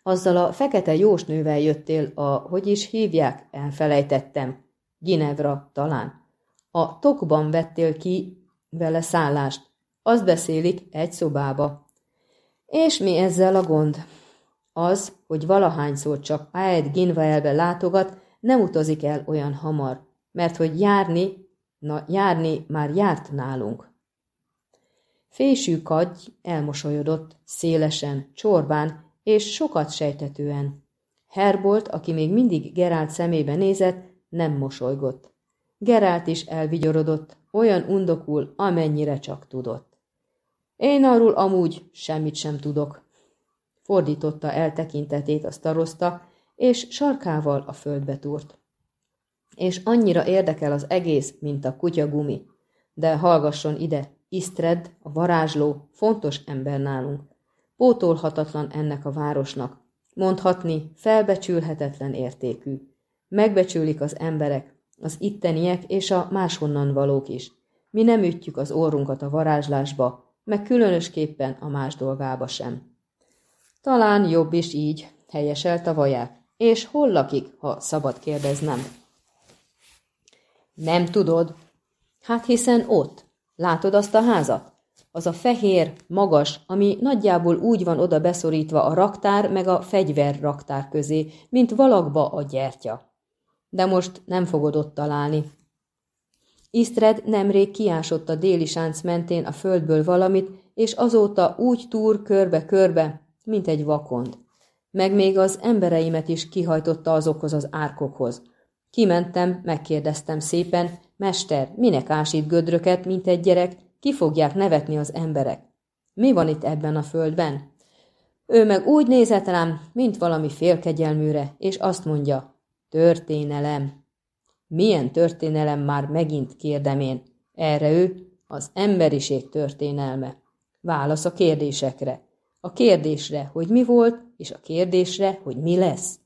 Azzal a fekete jósnővel jöttél a, hogy is hívják, elfelejtettem. Ginevra talán. A tokban vettél ki vele szállást. Azt beszélik egy szobába. És mi ezzel a gond? Az, hogy valahányszor csak Aed Ginvaelbe látogat, nem utazik el olyan hamar, mert hogy járni, na járni már járt nálunk. Fésű kagy elmosolyodott, szélesen, csorbán és sokat sejtetően. Herbolt, aki még mindig Gerált szemébe nézett, nem mosolygott. Gerált is elvigyorodott, olyan undokul, amennyire csak tudott. Én arról amúgy semmit sem tudok. Fordította el tekintetét a staroszta, és sarkával a földbe túrt. És annyira érdekel az egész, mint a kutyagumi. De hallgasson ide, Isztred, a varázsló, fontos ember nálunk. Pótolhatatlan ennek a városnak. Mondhatni, felbecsülhetetlen értékű. Megbecsülik az emberek, az itteniek és a máshonnan valók is. Mi nem ütjük az orrunkat a varázslásba, meg különösképpen a más dolgába sem. Talán jobb is így, helyeselt a vaják. És hol lakik, ha szabad kérdeznem? Nem tudod? Hát hiszen ott. Látod azt a házat? Az a fehér, magas, ami nagyjából úgy van oda beszorítva a raktár meg a fegyver raktár közé, mint valakba a gyertya. De most nem fogod ott találni. Isztred nemrég kiásott a déli sánc mentén a földből valamit, és azóta úgy túr körbe-körbe, mint egy vakond. Meg még az embereimet is kihajtotta azokhoz az árkokhoz. Kimentem, megkérdeztem szépen, mester, minek ásít gödröket, mint egy gyerek, ki fogják nevetni az emberek. Mi van itt ebben a földben? Ő meg úgy nézett rám, mint valami félkegyelműre, és azt mondja, történelem. Milyen történelem már megint kérdem én? Erre ő az emberiség történelme. Válasz a kérdésekre. A kérdésre, hogy mi volt, és a kérdésre, hogy mi lesz.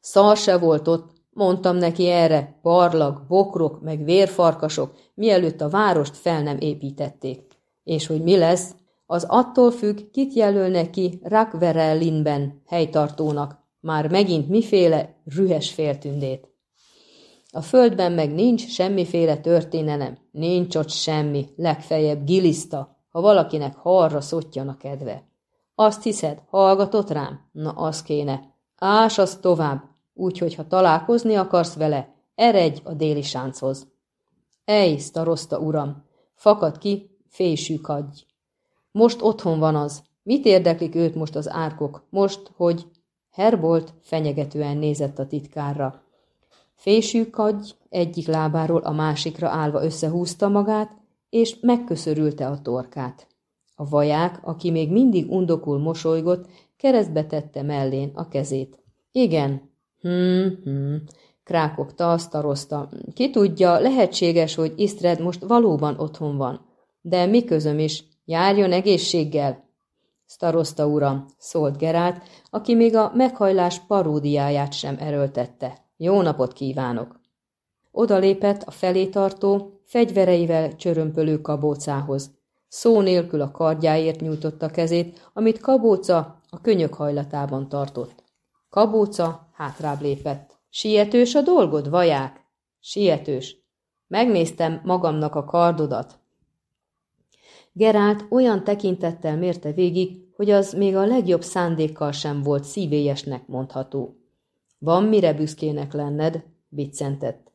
Szar se volt ott, mondtam neki erre, barlag, bokrok, meg vérfarkasok, mielőtt a várost fel nem építették. És hogy mi lesz, az attól függ, kit jelölne ki Rakverellinben helytartónak, már megint miféle rühes féltündét. A földben meg nincs semmiféle történelem, nincs ott semmi, legfeljebb giliszta, ha valakinek harra szottyan a kedve. Azt hiszed, hallgatott rám? Na, az kéne. Ás az tovább, úgyhogy ha találkozni akarsz vele, eredj a déli sánchoz. Ej, staroszta uram, fakad ki, fésű kadj. Most otthon van az. Mit érdeklik őt most az árkok? Most, hogy Herbolt fenyegetően nézett a titkárra. Fésű kadj egyik lábáról a másikra állva összehúzta magát, és megköszörülte a torkát. A vaják, aki még mindig undokul mosolygott, keresztbe tette mellén a kezét. Igen. Hmm, hmm. Krákogta, asztarozta. Ki tudja, lehetséges, hogy Isztred most valóban otthon van. De mi közöm is? Járjon egészséggel! Staroszta uram, szólt Gerált, aki még a meghajlás paródiáját sem erőltette. Jó napot kívánok! Oda lépett a felé tartó, fegyvereivel csörömpölő kabócához. Szó nélkül a kardjáért nyújtotta kezét, amit Kabóca a könyök hajlatában tartott. Kabóca hátrább lépett. Sietős a dolgod, vaják? Sietős. Megnéztem magamnak a kardodat. Gerált olyan tekintettel mérte végig, hogy az még a legjobb szándékkal sem volt szívélyesnek mondható. Van mire büszkének lenned, biccentett.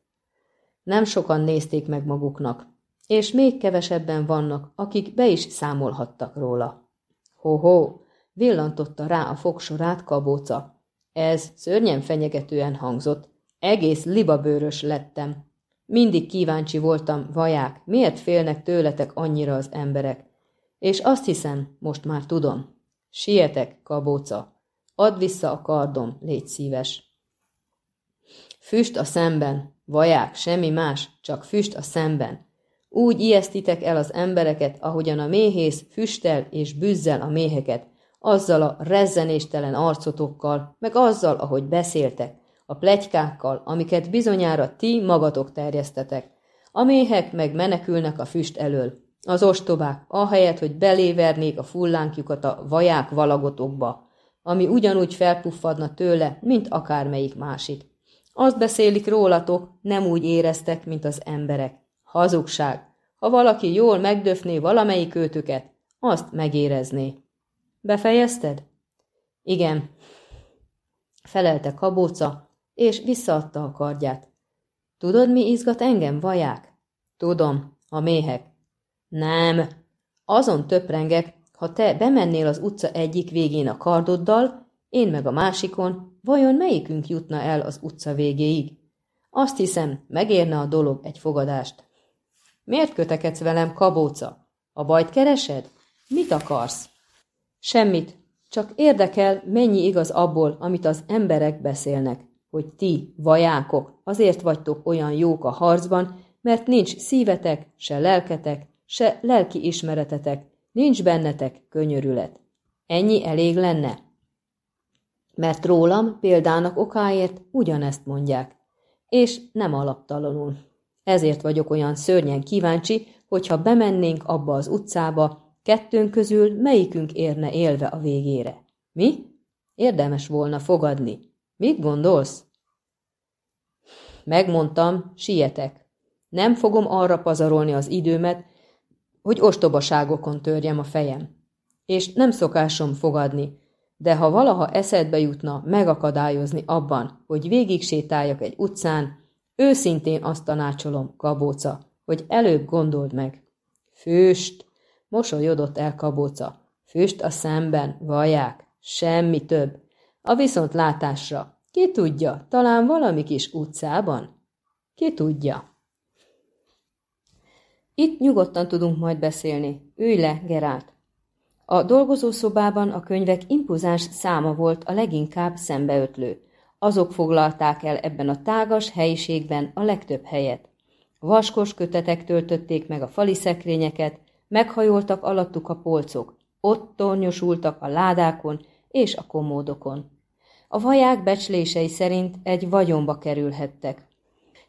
Nem sokan nézték meg maguknak és még kevesebben vannak, akik be is számolhattak róla. Ho-ho, villantotta rá a fogsorát kabóca. Ez szörnyen fenyegetően hangzott. Egész libabőrös lettem. Mindig kíváncsi voltam, vaják, miért félnek tőletek annyira az emberek. És azt hiszem, most már tudom. Sietek, kabóca. Add vissza a kardom, légy szíves. Füst a szemben, vaják, semmi más, csak füst a szemben. Úgy ijesztitek el az embereket, ahogyan a méhész füstel és büzzel a méheket, azzal a rezzenéstelen arcotokkal, meg azzal, ahogy beszéltek, a plegykákkal, amiket bizonyára ti magatok terjesztetek. A méhek meg menekülnek a füst elől. Az ostobák, ahelyett, hogy belévernék a fullánkjukat a vaják valagotokba, ami ugyanúgy felpuffadna tőle, mint akármelyik másik. Azt beszélik rólatok, nem úgy éreztek, mint az emberek. Hazugság. Ha valaki jól megdöfné valamelyik őtöket, azt megérezné. Befejezted? Igen. Felelte kabóca, és visszaadta a kardját. Tudod, mi izgat engem, vaják? Tudom, a méhek. Nem. Azon töprengek, ha te bemennél az utca egyik végén a kardoddal, én meg a másikon, vajon melyikünk jutna el az utca végéig? Azt hiszem, megérne a dolog egy fogadást. Miért kötekedsz velem, kabóca? A bajt keresed? Mit akarsz? Semmit, csak érdekel, mennyi igaz abból, amit az emberek beszélnek, hogy ti, vajákok, azért vagytok olyan jók a harcban, mert nincs szívetek, se lelketek, se lelki ismeretetek, nincs bennetek könyörület. Ennyi elég lenne? Mert rólam példának okáért ugyanezt mondják, és nem alaptalanul. Ezért vagyok olyan szörnyen kíváncsi, hogyha bemennénk abba az utcába, Kettőnk közül melyikünk érne élve a végére? Mi? Érdemes volna fogadni. Mit gondolsz? Megmondtam, sietek. Nem fogom arra pazarolni az időmet, hogy ostobaságokon törjem a fejem. És nem szokásom fogadni, de ha valaha eszedbe jutna megakadályozni abban, hogy végig sétáljak egy utcán, őszintén azt tanácsolom, kabóca, hogy előbb gondold meg. Füst! Mosolyodott el kabóca. Füst a szemben, vaják, semmi több. A viszontlátásra. Ki tudja, talán valami kis utcában? Ki tudja? Itt nyugodtan tudunk majd beszélni. Ülj le, Gerált. A dolgozószobában a könyvek impozáns száma volt a leginkább szembeötlő. Azok foglalták el ebben a tágas helyiségben a legtöbb helyet. Vaskos kötetek töltötték meg a fali szekrényeket, Meghajoltak alattuk a polcok, ott tornyosultak a ládákon és a komódokon. A vaják becslései szerint egy vagyonba kerülhettek.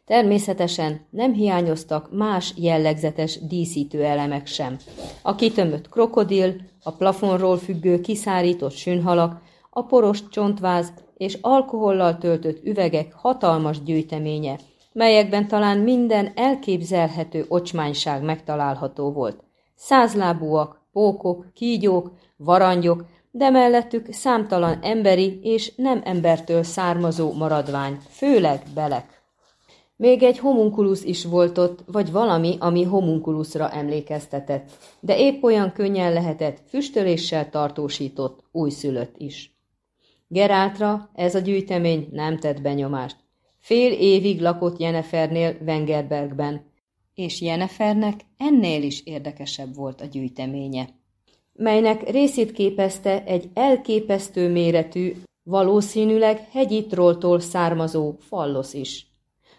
Természetesen nem hiányoztak más jellegzetes díszítő elemek sem. A kitömött krokodil, a plafonról függő kiszárított sünhalak, a poros csontváz és alkohollal töltött üvegek hatalmas gyűjteménye, melyekben talán minden elképzelhető ocsmányság megtalálható volt százlábúak, pókok, kígyók, varangyok, de mellettük számtalan emberi és nem embertől származó maradvány, főleg belek. Még egy homunkulusz is volt ott, vagy valami, ami homunkuluszra emlékeztetett, de épp olyan könnyen lehetett füstöléssel tartósított újszülött is. Gerátra ez a gyűjtemény nem tett benyomást. Fél évig lakott Jenefernél Wengerbergben, és Jenefernek ennél is érdekesebb volt a gyűjteménye, melynek részét képezte egy elképesztő méretű, valószínűleg hegyi trolltól származó fallosz is.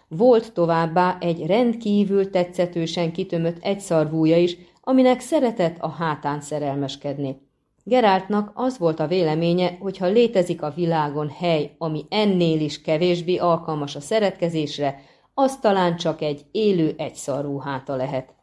Volt továbbá egy rendkívül tetszetősen kitömött egyszarvúja is, aminek szeretett a hátán szerelmeskedni. Geráltnak az volt a véleménye, hogy ha létezik a világon hely, ami ennél is kevésbé alkalmas a szeretkezésre, az talán csak egy élő egyszarú háta lehet.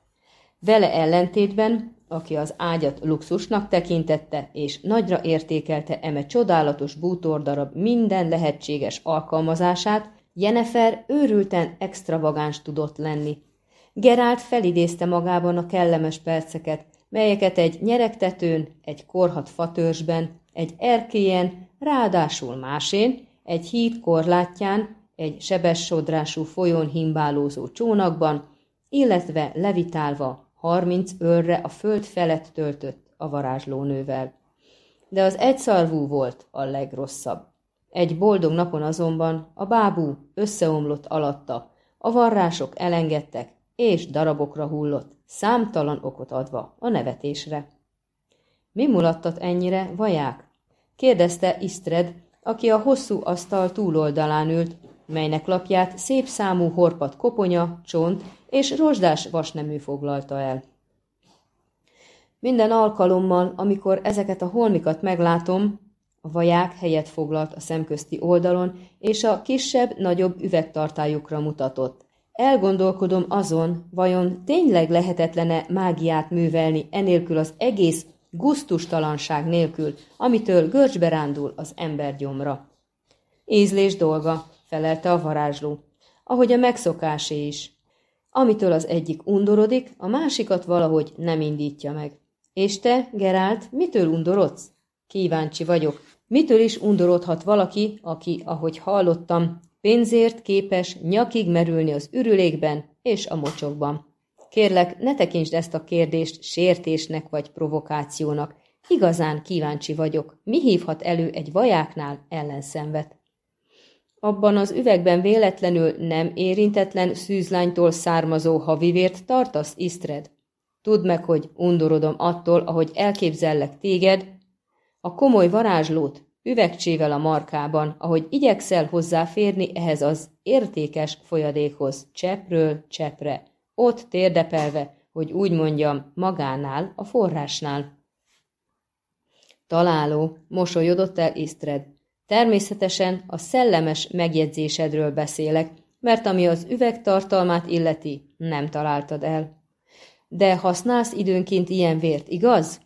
Vele ellentétben, aki az ágyat luxusnak tekintette, és nagyra értékelte eme csodálatos bútordarab minden lehetséges alkalmazását, Jenefer őrülten extravagáns tudott lenni. Gerált felidézte magában a kellemes perceket, melyeket egy nyeregtetőn, egy korhat fatörzsben, egy erkélyen, ráadásul másén, egy híd korlátján, egy sebes sodrású folyón himbálózó csónakban, illetve levitálva harminc őrre a föld felett töltött a varázslónővel. De az egyszarvú volt a legrosszabb. Egy boldog napon azonban a bábú összeomlott alatta, a varrások elengedtek, és darabokra hullott, számtalan okot adva a nevetésre. Mi mulattat ennyire, vaják? kérdezte Istred, aki a hosszú asztal túloldalán ült, melynek lapját szép számú horpat koponya, csont és rozsdás vasnemű foglalta el. Minden alkalommal, amikor ezeket a holmikat meglátom, a vaják helyet foglalt a szemközti oldalon, és a kisebb-nagyobb üvegtartályukra mutatott. Elgondolkodom azon, vajon tényleg lehetetlene mágiát művelni enélkül az egész guztustalanság nélkül, amitől görcsbe rándul az ember gyomra. Ízlés dolga, felelte a varázsló, ahogy a megszokásé is. Amitől az egyik undorodik, a másikat valahogy nem indítja meg. És te, Gerált, mitől undorodsz? Kíváncsi vagyok. Mitől is undorodhat valaki, aki, ahogy hallottam, pénzért képes nyakig merülni az ürülékben és a mocsokban? Kérlek, ne tekintsd ezt a kérdést sértésnek vagy provokációnak. Igazán kíváncsi vagyok, mi hívhat elő egy vajáknál ellenszenvet? Abban az üvegben véletlenül nem érintetlen szűzlánytól származó havivért tartasz, Isztred? Tudd meg, hogy undorodom attól, ahogy elképzellek téged, a komoly varázslót üvegcsével a markában, ahogy igyekszel hozzáférni ehhez az értékes folyadékhoz, cseppről cseppre, ott térdepelve, hogy úgy mondjam, magánál, a forrásnál. Találó, mosolyodott el Isztred. Természetesen a szellemes megjegyzésedről beszélek, mert ami az üveg tartalmát illeti, nem találtad el. De használsz időnként ilyen vért, igaz?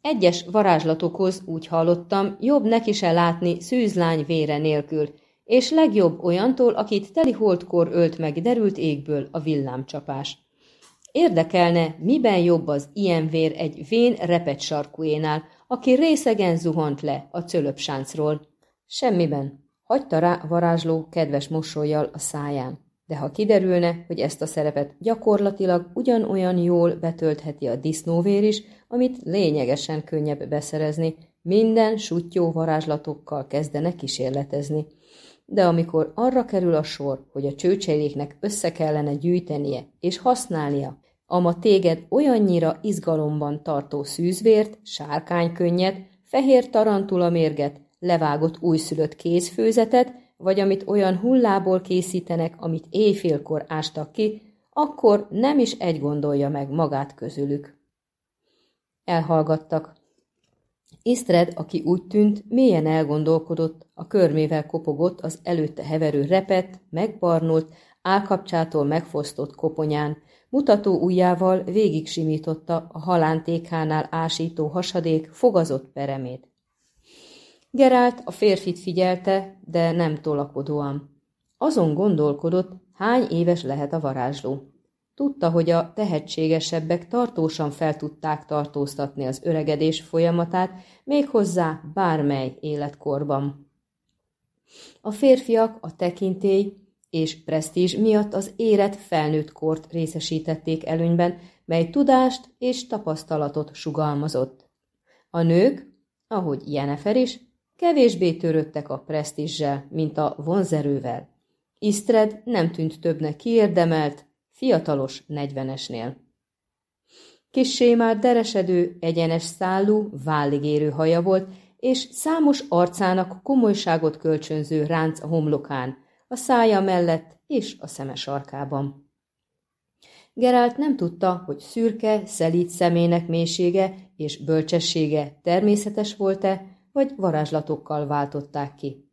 Egyes varázslatokhoz, úgy hallottam, jobb neki se látni szűzlány vére nélkül, és legjobb olyantól, akit teli holdkor ölt meg derült égből a villámcsapás. Érdekelne, miben jobb az ilyen vér egy vén repet sarkújénál, aki részegen zuhant le a cölöpsáncról. Semmiben. Hagyta rá varázsló kedves mosolyjal a száján. De ha kiderülne, hogy ezt a szerepet gyakorlatilag ugyanolyan jól betöltheti a disznóvér is, amit lényegesen könnyebb beszerezni, minden sutyó varázslatokkal kezdene kísérletezni de amikor arra kerül a sor, hogy a csőcseléknek össze kellene gyűjtenie és használnia, ama téged olyannyira izgalomban tartó szűzvért, sárkánykönnyet, fehér tarantula mérget, levágott újszülött kézfőzetet, vagy amit olyan hullából készítenek, amit éjfélkor ástak ki, akkor nem is egy gondolja meg magát közülük. Elhallgattak, Isztred, aki úgy tűnt, mélyen elgondolkodott, a körmével kopogott az előtte heverő repet, megbarnult, állkapcsától megfosztott koponyán, mutató ujjával végig simította a halántékhánál ásító hasadék fogazott peremét. Gerált a férfit figyelte, de nem tolakodóan. Azon gondolkodott, hány éves lehet a varázsló. Tudta, hogy a tehetségesebbek tartósan fel tudták tartóztatni az öregedés folyamatát, méghozzá bármely életkorban. A férfiak a tekintély és presztízs miatt az érett felnőtt kort részesítették előnyben, mely tudást és tapasztalatot sugalmazott. A nők, ahogy Jennifer is, kevésbé törődtek a presztízsel, mint a vonzerővel. Isztred nem tűnt többnek kiérdemelt, fiatalos negyvenesnél. Kissé már deresedő, egyenes szálú, válligérő haja volt, és számos arcának komolyságot kölcsönző ránc a homlokán, a szája mellett és a szeme sarkában. Gerált nem tudta, hogy szürke, szelíd szemének mélysége és bölcsessége természetes volt-e, vagy varázslatokkal váltották ki.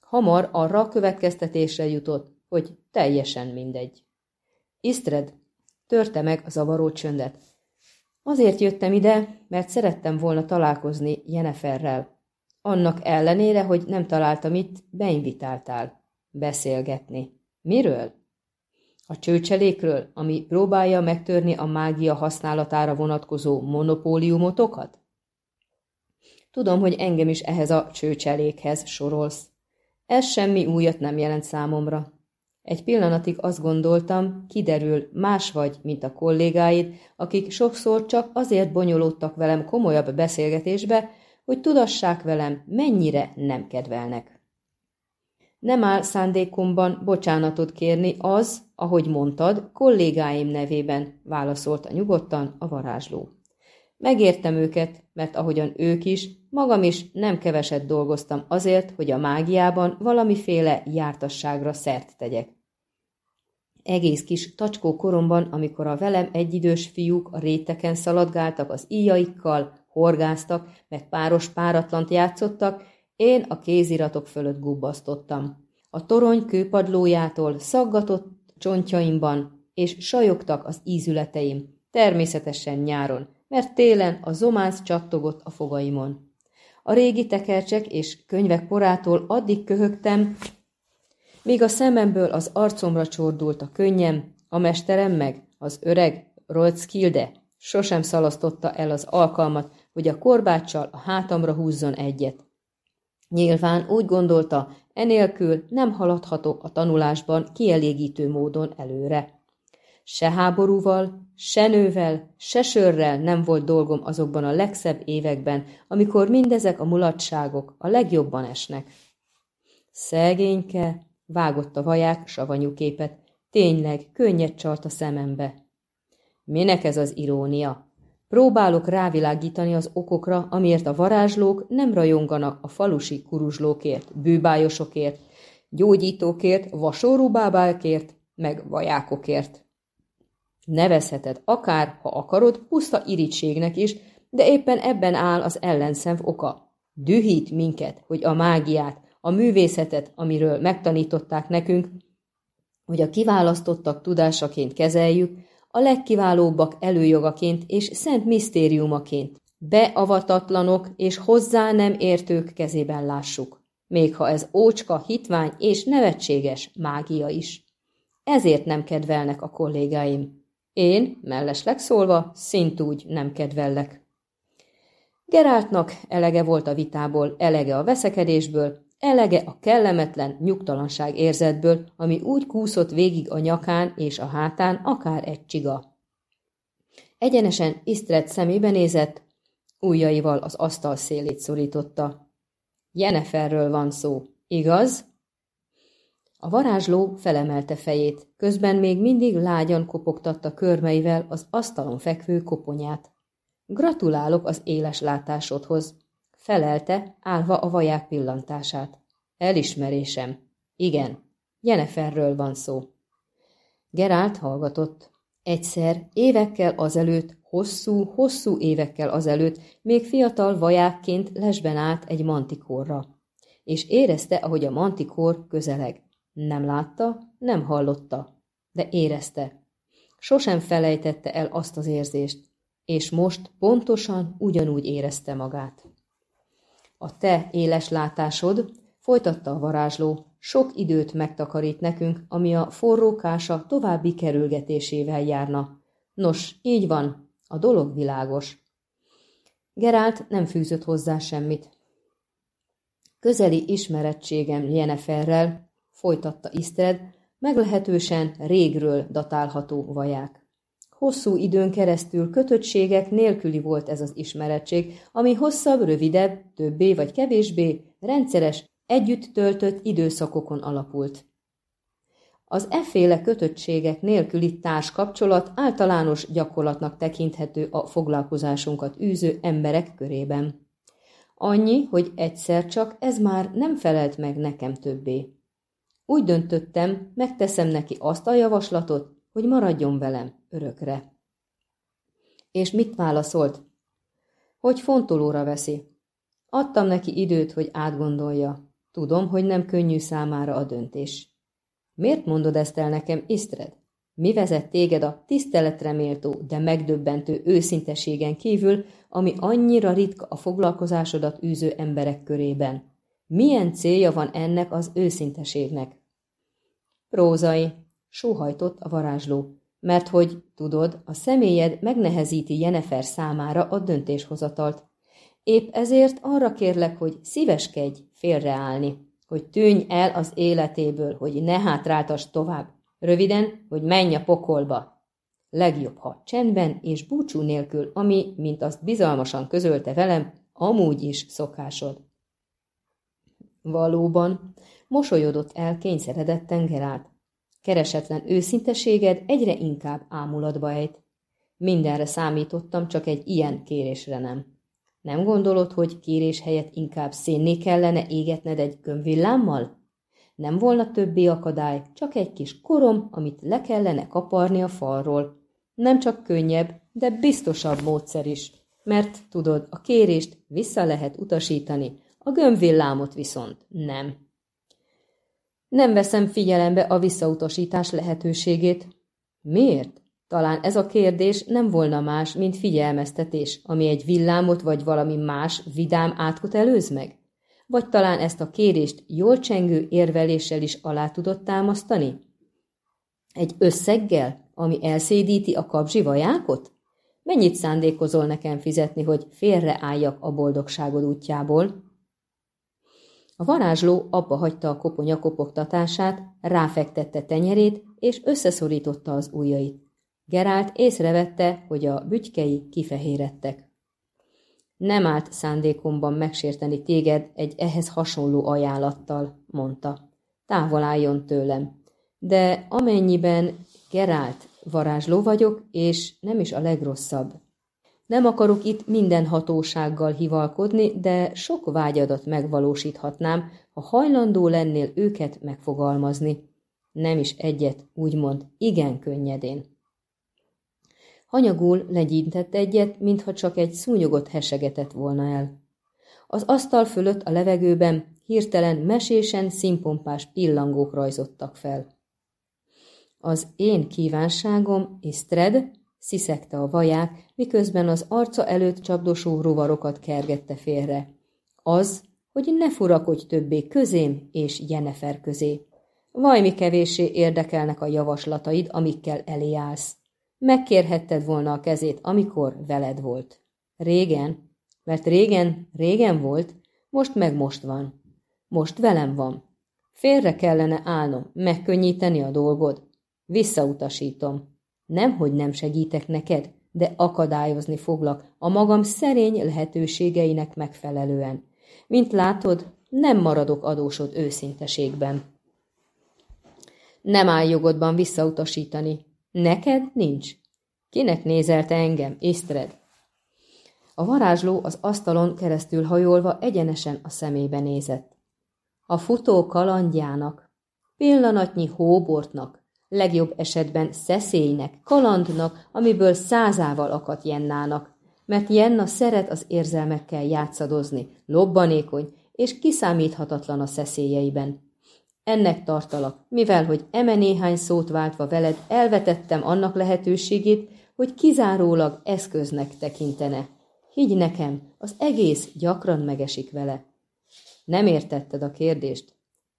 Hamar arra a következtetésre jutott, hogy teljesen mindegy. Isztred, törte meg a zavaró csöndet. Azért jöttem ide, mert szerettem volna találkozni Jeneferrel. Annak ellenére, hogy nem találtam itt, beinvitáltál. Beszélgetni. Miről? A csőcselékről, ami próbálja megtörni a mágia használatára vonatkozó monopóliumotokat? Tudom, hogy engem is ehhez a csőcselékhez sorolsz. Ez semmi újat nem jelent számomra. Egy pillanatig azt gondoltam, kiderül, más vagy, mint a kollégáid, akik sokszor csak azért bonyolódtak velem komolyabb beszélgetésbe, hogy tudassák velem, mennyire nem kedvelnek. Nem áll szándékomban bocsánatot kérni az, ahogy mondtad, kollégáim nevében, válaszolta nyugodtan a varázsló. Megértem őket, mert ahogyan ők is, magam is nem keveset dolgoztam azért, hogy a mágiában valamiféle jártasságra szert tegyek. Egész kis tacskó koromban, amikor a velem egyidős fiúk a réteken szaladgáltak az íjaikkal, horgáztak, meg páros páratlant játszottak, én a kéziratok fölött gubbasztottam. A torony kőpadlójától szaggatott csontjaimban, és sajogtak az ízületeim, természetesen nyáron, mert télen a zománc csattogott a fogaimon. A régi tekercsek és könyvek porától addig köhögtem, míg a szememből az arcomra csordult a könnyem, a mesterem meg, az öreg Rolckilde sosem szalasztotta el az alkalmat, hogy a korbáccsal a hátamra húzzon egyet. Nyilván úgy gondolta, enélkül nem haladhatok a tanulásban kielégítő módon előre. Se háborúval, se nővel, se sörrel nem volt dolgom azokban a legszebb években, amikor mindezek a mulatságok a legjobban esnek. Szegényke, vágott a vaják savanyú képet, tényleg könnyed csalt a szemembe. Minek ez az irónia? Próbálok rávilágítani az okokra, amiért a varázslók nem rajonganak a falusi kuruzslókért, bűbájosokért, gyógyítókért, vasórubábákért, meg vajákokért. Nevezheted akár, ha akarod, puszta irítségnek is, de éppen ebben áll az ellenszenv oka. Dühít minket, hogy a mágiát, a művészetet, amiről megtanították nekünk, hogy a kiválasztottak tudásaként kezeljük, a legkiválóbbak előjogaként és szent misztériumaként, beavatatlanok és hozzá nem értők kezében lássuk, még ha ez ócska, hitvány és nevetséges mágia is. Ezért nem kedvelnek a kollégáim. Én, mellesleg szólva, szintúgy nem kedvellek. Geráltnak elege volt a vitából, elege a veszekedésből, elege a kellemetlen nyugtalanság érzetből, ami úgy kúszott végig a nyakán és a hátán, akár egy csiga. Egyenesen Isztret szemébe nézett, ujjaival az asztal szélét szorította. Jeneferről van szó, igaz? A varázsló felemelte fejét, közben még mindig lágyan kopogtatta körmeivel az asztalon fekvő koponyát. Gratulálok az éles látásodhoz, felelte, állva a vaják pillantását. Elismerésem. Igen, Jeneferről van szó. Gerált hallgatott. Egyszer, évekkel azelőtt, hosszú, hosszú évekkel azelőtt még fiatal vajákként lesben állt egy mantikorra, és érezte, ahogy a mantikor közeleg. Nem látta, nem hallotta, de érezte. Sosem felejtette el azt az érzést, és most pontosan ugyanúgy érezte magát. A te éles látásod, folytatta a varázsló, sok időt megtakarít nekünk, ami a forrókása további kerülgetésével járna. Nos, így van, a dolog világos. Gerált nem fűzött hozzá semmit. Közeli ismerettségem Jeneferrel folytatta Isztred, meglehetősen régről datálható vaják. Hosszú időn keresztül kötöttségek nélküli volt ez az ismerettség, ami hosszabb, rövidebb, többé vagy kevésbé, rendszeres, együtt töltött időszakokon alapult. Az efféle kötöttségek nélküli társkapcsolat általános gyakorlatnak tekinthető a foglalkozásunkat űző emberek körében. Annyi, hogy egyszer csak ez már nem felelt meg nekem többé. Úgy döntöttem, megteszem neki azt a javaslatot, hogy maradjon velem örökre. És mit válaszolt? Hogy fontolóra veszi. Adtam neki időt, hogy átgondolja. Tudom, hogy nem könnyű számára a döntés. Miért mondod ezt el nekem, Isztred? Mi vezet téged a tiszteletre méltó, de megdöbbentő őszinteségen kívül, ami annyira ritka a foglalkozásodat űző emberek körében? Milyen célja van ennek az őszinteségnek? Prózai, sóhajtott a varázsló, mert hogy, tudod, a személyed megnehezíti Jenefer számára a döntéshozatalt. Épp ezért arra kérlek, hogy szíveskedj félreállni, hogy tűnj el az életéből, hogy ne hátráltas tovább. Röviden, hogy menj a pokolba. Legjobb, ha csendben és búcsú nélkül, ami, mint azt bizalmasan közölte velem, amúgy is szokásod. Valóban, mosolyodott el kényszeredett tengerát. Keresetlen őszinteséged egyre inkább ámulatba ejt. Mindenre számítottam, csak egy ilyen kérésre nem. Nem gondolod, hogy kérés helyett inkább szénné kellene égetned egy gömbvillámmal? Nem volna többi akadály, csak egy kis korom, amit le kellene kaparni a falról. Nem csak könnyebb, de biztosabb módszer is, mert tudod, a kérést vissza lehet utasítani, a gömbvillámot viszont nem. Nem veszem figyelembe a visszautasítás lehetőségét. Miért? Talán ez a kérdés nem volna más, mint figyelmeztetés, ami egy villámot vagy valami más vidám átkot előz meg? Vagy talán ezt a kérést jól csengő érveléssel is alá tudott támasztani? Egy összeggel, ami elszédíti a kapzsi vajákot? Mennyit szándékozol nekem fizetni, hogy félreálljak a boldogságod útjából? A varázsló abba hagyta a koponya kopogtatását, ráfektette tenyerét, és összeszorította az ujjait. Gerált észrevette, hogy a bütykei kifehérettek. Nem állt szándékomban megsérteni téged egy ehhez hasonló ajánlattal, mondta. Távol álljon tőlem. De amennyiben Gerált varázsló vagyok, és nem is a legrosszabb. Nem akarok itt minden hatósággal hivalkodni, de sok vágyadat megvalósíthatnám, ha hajlandó lennél őket megfogalmazni. Nem is egyet, úgymond igen könnyedén. Hanyagul legyintett egyet, mintha csak egy szúnyogott hesegetett volna el. Az asztal fölött a levegőben hirtelen mesésen színpompás pillangók rajzottak fel. Az én kívánságom, Istred, sziszegte a vaják, miközben az arca előtt csapdosó rovarokat kergette félre. Az, hogy ne furakodj többé közém és Jenefer közé. Vajmi kevéssé érdekelnek a javaslataid, amikkel elé állsz. Megkérhetted volna a kezét, amikor veled volt. Régen, mert régen, régen volt, most meg most van. Most velem van. Félre kellene állnom, megkönnyíteni a dolgod. Visszautasítom. Nemhogy nem segítek neked, de akadályozni foglak a magam szerény lehetőségeinek megfelelően. Mint látod, nem maradok adósod őszinteségben. Nem áll jogodban visszautasítani, Neked nincs. Kinek nézelte engem, Isztred? A varázsló az asztalon keresztül hajolva egyenesen a szemébe nézett. A futó kalandjának, pillanatnyi hóbortnak, legjobb esetben szeszélynek, kalandnak, amiből százával akadt Jennának, mert Jenna szeret az érzelmekkel játszadozni, lobbanékony és kiszámíthatatlan a szeszélyeiben. Ennek tartalak, mivel, hogy eme néhány szót váltva veled, elvetettem annak lehetőségét, hogy kizárólag eszköznek tekintene. Higgy nekem, az egész gyakran megesik vele. Nem értetted a kérdést?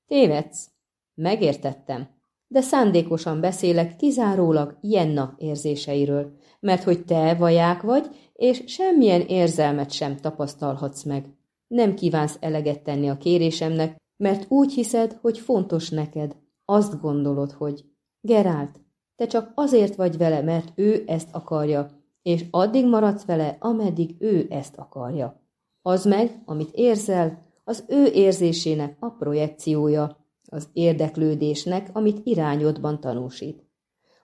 Tévedsz. Megértettem. De szándékosan beszélek kizárólag Jenna érzéseiről, mert hogy te vaják vagy, és semmilyen érzelmet sem tapasztalhatsz meg. Nem kívánsz eleget tenni a kérésemnek, mert úgy hiszed, hogy fontos neked. Azt gondolod, hogy Gerált, te csak azért vagy vele, mert ő ezt akarja, és addig maradsz vele, ameddig ő ezt akarja. Az meg, amit érzel, az ő érzésének a projekciója, az érdeklődésnek, amit irányodban tanúsít.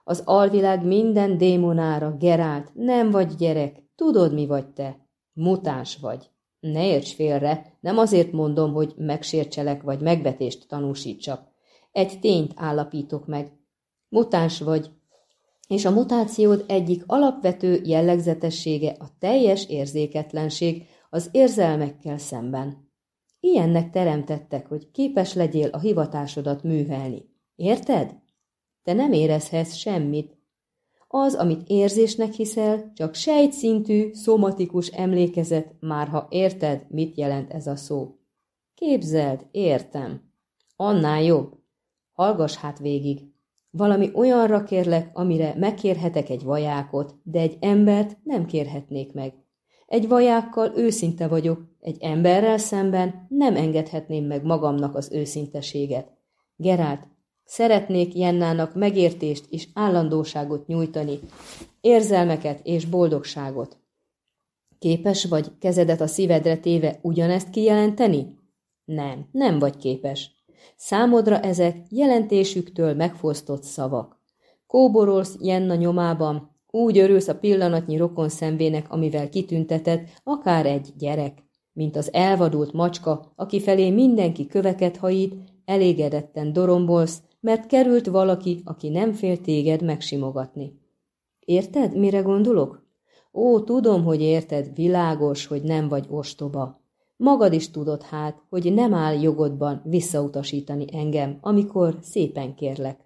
Az alvilág minden démonára, Gerált, nem vagy gyerek, tudod mi vagy te, mutáns vagy. Ne érts félre, nem azért mondom, hogy megsértselek vagy megvetést tanúsítsak. Egy tényt állapítok meg. Mutáns vagy, és a mutációd egyik alapvető jellegzetessége a teljes érzéketlenség az érzelmekkel szemben. Ilyennek teremtettek, hogy képes legyél a hivatásodat művelni. Érted? Te nem érezhetsz semmit, az, amit érzésnek hiszel, csak sejtszintű, szomatikus emlékezet, már ha érted, mit jelent ez a szó. Képzeld, értem. Annál jobb. Hallgass hát végig. Valami olyanra kérlek, amire megkérhetek egy vajákot, de egy embert nem kérhetnék meg. Egy vajákkal őszinte vagyok, egy emberrel szemben nem engedhetném meg magamnak az őszinteséget. Gerált, Szeretnék Jennának megértést és állandóságot nyújtani, érzelmeket és boldogságot. Képes vagy kezedet a szívedre téve ugyanezt kijelenteni? Nem, nem vagy képes. Számodra ezek jelentésüktől megfosztott szavak. Kóborolsz Jenna nyomában, Úgy örülsz a pillanatnyi rokon szemvének, amivel kitüntetett, akár egy gyerek, mint az elvadult macska, aki felé mindenki köveket hajít, elégedetten dorombolsz, mert került valaki, aki nem fél téged megsimogatni. Érted, mire gondolok? Ó, tudom, hogy érted, világos, hogy nem vagy ostoba. Magad is tudod hát, hogy nem áll jogodban visszautasítani engem, amikor szépen kérlek.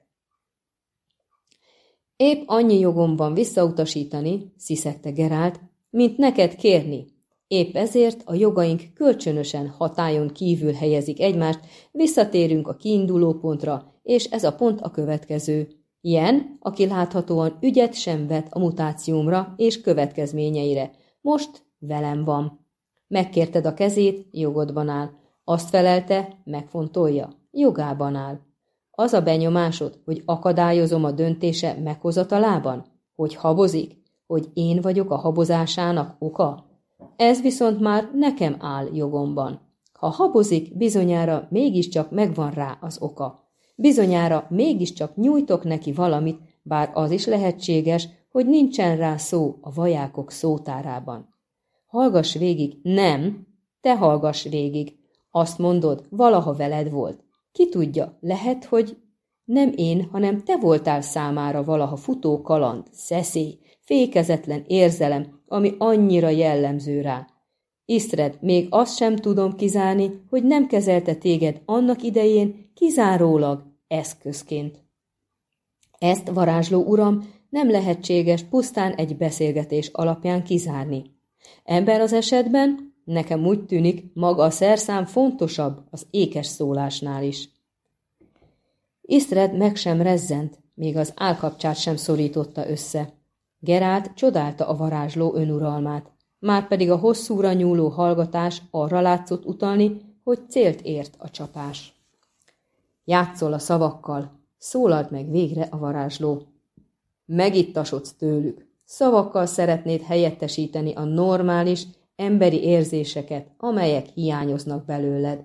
Épp annyi jogom van visszautasítani, sziszegte Gerált, mint neked kérni. Épp ezért a jogaink kölcsönösen hatájon kívül helyezik egymást, visszatérünk a kiinduló pontra, és ez a pont a következő. Jen, aki láthatóan ügyet sem vet a mutációmra és következményeire, most velem van. Megkérted a kezét, jogodban áll. Azt felelte, megfontolja, jogában áll. Az a benyomásod, hogy akadályozom a döntése meghozatalában? Hogy habozik? Hogy én vagyok a habozásának oka? Ez viszont már nekem áll jogomban. Ha habozik, bizonyára mégiscsak megvan rá az oka. Bizonyára mégiscsak nyújtok neki valamit, bár az is lehetséges, hogy nincsen rá szó a vajákok szótárában. Hallgass végig, nem, te hallgass végig. Azt mondod, valaha veled volt. Ki tudja, lehet, hogy nem én, hanem te voltál számára valaha futó kaland, szeszély, fékezetlen érzelem, ami annyira jellemző rá. Iszred, még azt sem tudom kizárni, hogy nem kezelte téged annak idején kizárólag eszközként. Ezt, varázsló uram, nem lehetséges pusztán egy beszélgetés alapján kizárni. Ebben az esetben nekem úgy tűnik, maga a szerszám fontosabb az ékes szólásnál is. Iszred meg sem rezzent, még az állkapcsát sem szorította össze. Gerált csodálta a varázsló önuralmát, már pedig a hosszúra nyúló hallgatás arra látszott utalni, hogy célt ért a csapás. Játszol a szavakkal, szólalt meg végre a varázsló. Megittasodsz tőlük. Szavakkal szeretnéd helyettesíteni a normális, emberi érzéseket, amelyek hiányoznak belőled.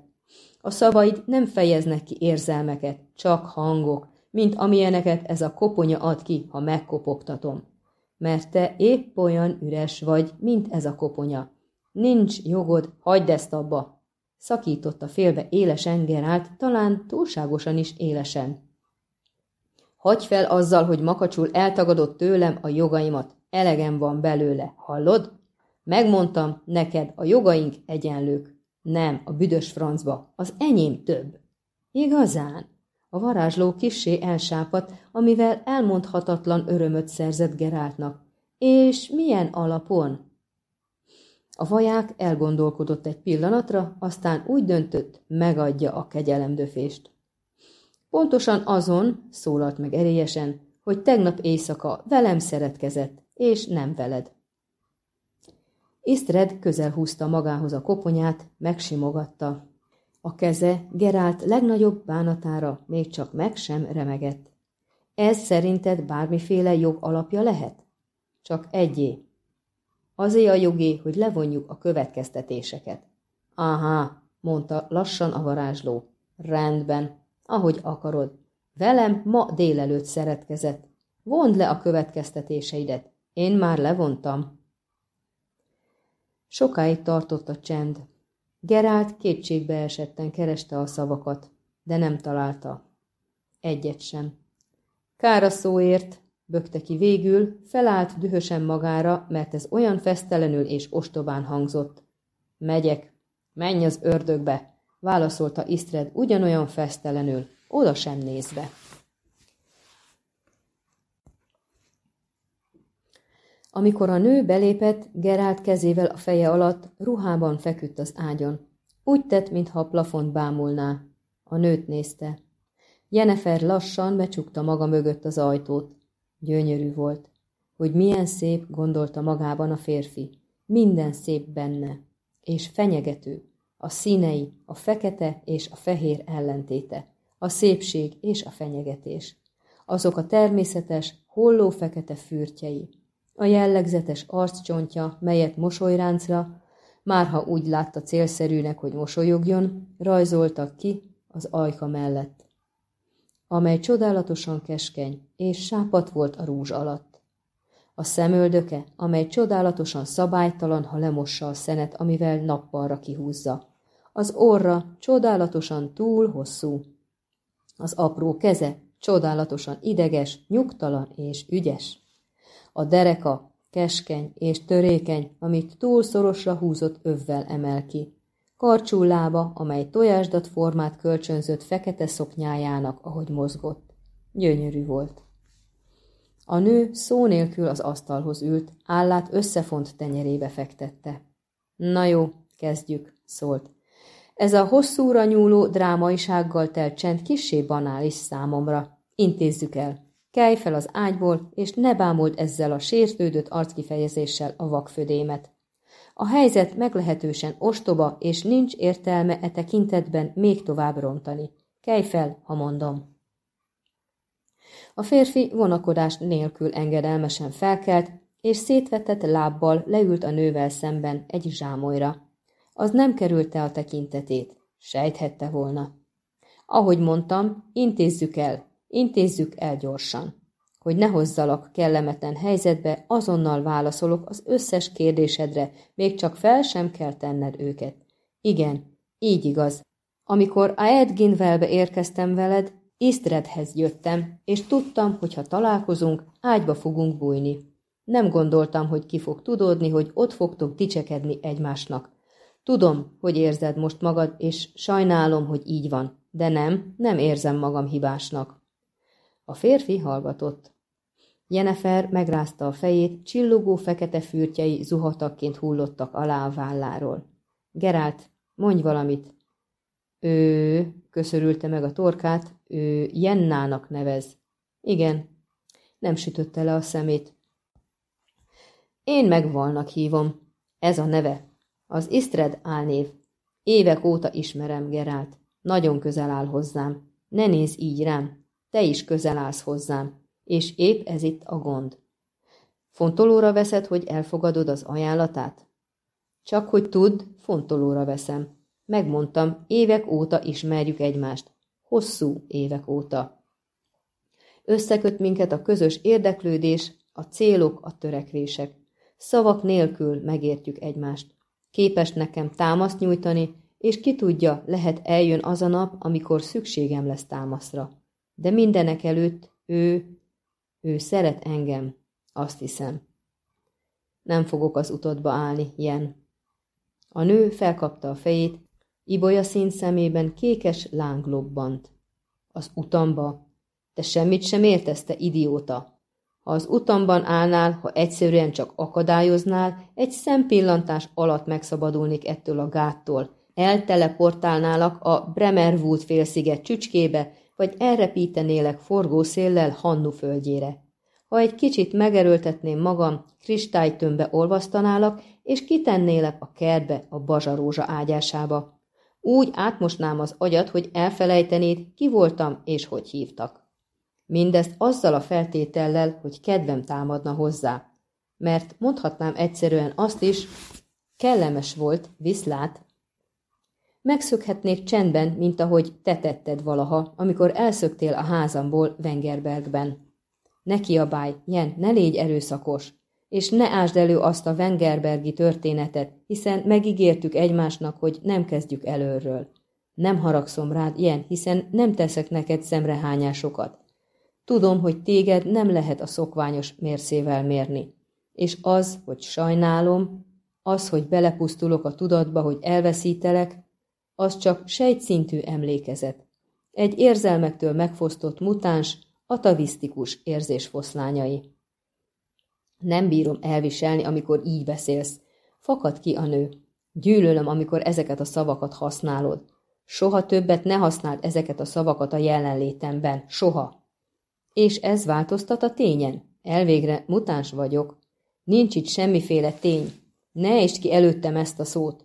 A szavaid nem fejeznek ki érzelmeket, csak hangok, mint amilyeneket ez a koponya ad ki, ha megkopogtatom. Mert te épp olyan üres vagy, mint ez a koponya. Nincs jogod, hagyd ezt abba, Szakította félbe élesen Gerált, talán túlságosan is élesen. Hagyj fel azzal, hogy makacsul eltagadott tőlem a jogaimat. Elegem van belőle, hallod? Megmondtam neked, a jogaink egyenlők. Nem, a büdös francba, az enyém több. Igazán? A varázsló kissé elsápadt, amivel elmondhatatlan örömöt szerzett Geráltnak. És milyen alapon? A vaják elgondolkodott egy pillanatra, aztán úgy döntött, megadja a kegyelemdöfést. Pontosan azon, szólalt meg erélyesen, hogy tegnap éjszaka velem szeretkezett, és nem veled. Isztred közel húzta magához a koponyát, megsimogatta. A keze Gerált legnagyobb bánatára még csak meg sem remegett. Ez szerinted bármiféle jog alapja lehet? Csak egyé, Azé a jogé, hogy levonjuk a következtetéseket. Aha, mondta lassan a varázsló. Rendben, ahogy akarod. Velem ma délelőtt szeretkezett. Vond le a következtetéseidet. Én már levontam. Sokáig tartott a csend. Gerált kétségbe esetten kereste a szavakat, de nem találta. Egyet sem. Kár a szóért, Bökte ki végül, felállt dühösen magára, mert ez olyan fesztelenül és ostobán hangzott. Megyek. Menj az ördögbe, válaszolta Isztred ugyanolyan fesztelenül, oda sem nézve. Amikor a nő belépett, Gerált kezével a feje alatt ruhában feküdt az ágyon. Úgy tett, mintha a plafont bámulná. A nőt nézte. Jenefer lassan becsukta maga mögött az ajtót. Gyönyörű volt. Hogy milyen szép, gondolta magában a férfi. Minden szép benne. És fenyegető. A színei, a fekete és a fehér ellentéte. A szépség és a fenyegetés. Azok a természetes, holló fekete fürtjei. A jellegzetes arccsontja, melyet mosolyráncra, márha úgy látta célszerűnek, hogy mosolyogjon, rajzoltak ki az ajka mellett amely csodálatosan keskeny és sápat volt a rúzs alatt. A szemöldöke, amely csodálatosan szabálytalan, ha lemossa a szenet, amivel nappalra kihúzza. Az orra csodálatosan túl hosszú. Az apró keze csodálatosan ideges, nyugtalan és ügyes. A dereka keskeny és törékeny, amit túl szorosra húzott övvel emel ki. Karcsú lába, amely tojásdat formát kölcsönzött fekete szoknyájának, ahogy mozgott. Gyönyörű volt. A nő szó nélkül az asztalhoz ült, állát összefont tenyerébe fektette. Na jó, kezdjük, szólt. Ez a hosszúra nyúló drámaisággal telt csend kissé banális számomra. Intézzük el. Kelj fel az ágyból, és ne bámold ezzel a sértődött arckifejezéssel a vakfödémet. A helyzet meglehetősen ostoba, és nincs értelme e tekintetben még tovább rontani. Kelj fel, ha mondom. A férfi vonakodás nélkül engedelmesen felkelt, és szétvetett lábbal leült a nővel szemben egy zsámolyra. Az nem kerülte a tekintetét, sejthette volna. Ahogy mondtam, intézzük el, intézzük el gyorsan. Hogy ne hozzalak kellemetlen helyzetbe, azonnal válaszolok az összes kérdésedre, még csak fel sem kell tenned őket. Igen, így igaz. Amikor a Edginvelbe érkeztem veled, Isztredhez jöttem, és tudtam, hogy ha találkozunk, ágyba fogunk bújni. Nem gondoltam, hogy ki fog tudódni, hogy ott fogtok dicsekedni egymásnak. Tudom, hogy érzed most magad, és sajnálom, hogy így van, de nem, nem érzem magam hibásnak. A férfi hallgatott. Jenefer megrázta a fejét, csillogó fekete fürtjei zuhatakként hullottak alá a válláról. Gerált, mondj valamit. Ő, köszörülte meg a torkát, ő Jennának nevez. Igen, nem sütötte le a szemét. Én megvalnak hívom. Ez a neve. Az Istred álnév. Évek óta ismerem Gerált. Nagyon közel áll hozzám. Ne nézz így rám. Te is közel állsz hozzám. És épp ez itt a gond. Fontolóra veszed, hogy elfogadod az ajánlatát? Csak hogy tudd, fontolóra veszem. Megmondtam, évek óta ismerjük egymást. Hosszú évek óta. Összeköt minket a közös érdeklődés, a célok, a törekvések. Szavak nélkül megértjük egymást. Képes nekem támaszt nyújtani, és ki tudja, lehet eljön az a nap, amikor szükségem lesz támaszra. De mindenek előtt ő, ő szeret engem, azt hiszem. Nem fogok az utodba állni, Jen. A nő felkapta a fejét, Ibolya szín szemében kékes láng lobbant. Az utamba? Te semmit sem értesz, te idióta! Ha az utamban állnál, ha egyszerűen csak akadályoznál, egy szempillantás alatt megszabadulnék ettől a gáttól. Elteleportálnálak a Bremerwood félsziget csücskébe, vagy elrepítenélek forgószéllel Hannu földjére. Ha egy kicsit megerőltetném magam, kristálytömbbe olvasztanálak, és kitennélek a kertbe, a bazsarózsa ágyásába. Úgy átmosnám az agyat, hogy elfelejtenéd, ki voltam és hogy hívtak. Mindezt azzal a feltétellel, hogy kedvem támadna hozzá. Mert mondhatnám egyszerűen azt is, kellemes volt, viszlát. Megszökhetnék csendben, mint ahogy te tetted valaha, amikor elszöktél a házamból Wengerbergben. Ne kiabálj, Jen, ne légy erőszakos és ne ásd elő azt a Wengerbergi történetet, hiszen megígértük egymásnak, hogy nem kezdjük előről. Nem haragszom rád ilyen, hiszen nem teszek neked szemrehányásokat. Tudom, hogy téged nem lehet a szokványos mérszével mérni. És az, hogy sajnálom, az, hogy belepusztulok a tudatba, hogy elveszítelek, az csak sejtszintű emlékezet. Egy érzelmektől megfosztott mutáns, atavisztikus érzésfoszlányai. Nem bírom elviselni, amikor így beszélsz. Fakad ki a nő. Gyűlölöm, amikor ezeket a szavakat használod. Soha többet ne használd ezeket a szavakat a jelenlétemben. Soha. És ez változtat a tényen. Elvégre mutáns vagyok. Nincs itt semmiféle tény. Ne est ki előttem ezt a szót.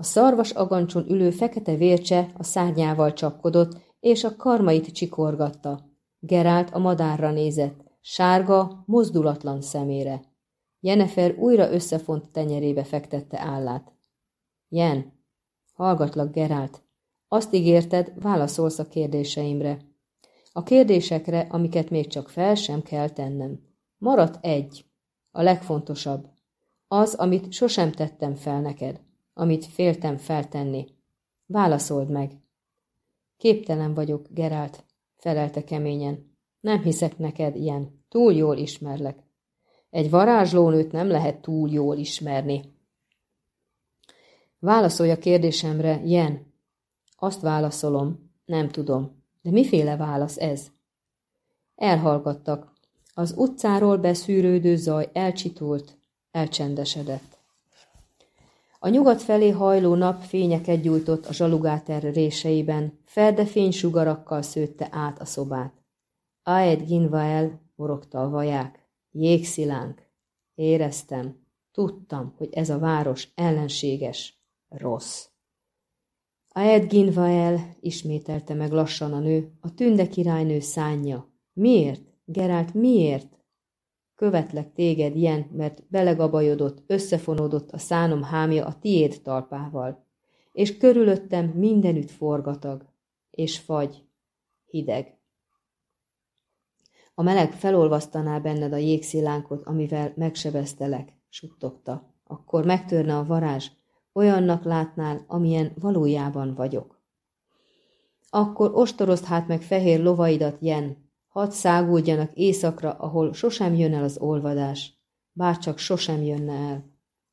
A szarvas agancson ülő fekete vércse a szárnyával csapkodott, és a karmait csikorgatta. Gerált a madárra nézett sárga, mozdulatlan szemére. Jenefer újra összefont tenyerébe fektette állát. Jen, hallgatlak, Gerált. Azt ígérted, válaszolsz a kérdéseimre. A kérdésekre, amiket még csak fel sem kell tennem. Maradt egy. A legfontosabb. Az, amit sosem tettem fel neked, amit féltem feltenni. Válaszold meg. Képtelen vagyok, Gerált, felelte keményen. Nem hiszek neked ilyen. Túl jól ismerlek. Egy varázslónőt nem lehet túl jól ismerni. Válaszolj a kérdésemre, Jen. Azt válaszolom, nem tudom. De miféle válasz ez? Elhallgattak. Az utcáról beszűrődő zaj elcsitult, elcsendesedett. A nyugat felé hajló nap fényeket gyújtott a zsalugáter réseiben, ferde fénysugarakkal szőtte át a szobát. Aed Ginvael, morogta a vaják. Jégszilánk. Éreztem, tudtam, hogy ez a város ellenséges, rossz. Aed Ginvael, ismételte meg lassan a nő, a tünde királynő szánja. Miért? Gerált, miért? Követlek téged, ilyen, mert belegabajodott, összefonódott a szánom hámja a tiéd talpával, és körülöttem mindenütt forgatag, és fagy, hideg. A meleg felolvasztaná benned a jégszilánkot, amivel megsebeztelek, suttogta. Akkor megtörne a varázs, olyannak látnál, amilyen valójában vagyok. Akkor ostorozd hát meg fehér lovaidat, Jen, Hadd száguldjanak éjszakra, ahol sosem jön el az olvadás, bárcsak sosem jönne el.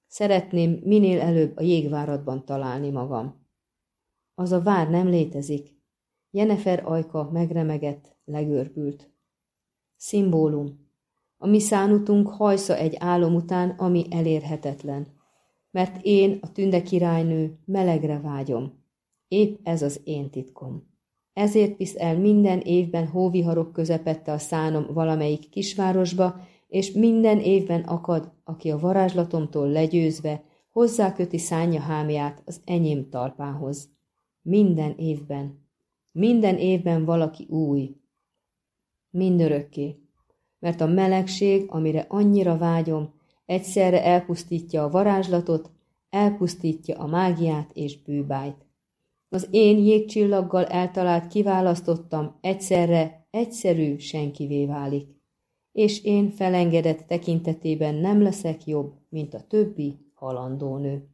Szeretném minél előbb a jégváradban találni magam. Az a vár nem létezik. Jenefer ajka megremegett, legörbült. Szimbólum. A mi szánutunk hajsza egy álom után, ami elérhetetlen. Mert én, a tünde királynő, melegre vágyom. Épp ez az én titkom. Ezért visz el minden évben hóviharok közepette a szánom valamelyik kisvárosba, és minden évben akad, aki a varázslatomtól legyőzve hozzáköti szánya hámját az enyém talpához. Minden évben. Minden évben valaki új. Mindörökké. Mert a melegség, amire annyira vágyom, egyszerre elpusztítja a varázslatot, elpusztítja a mágiát és bűbájt. Az én jégcsillaggal eltalált kiválasztottam egyszerre egyszerű senkivé válik, és én felengedett tekintetében nem leszek jobb, mint a többi halandó nő.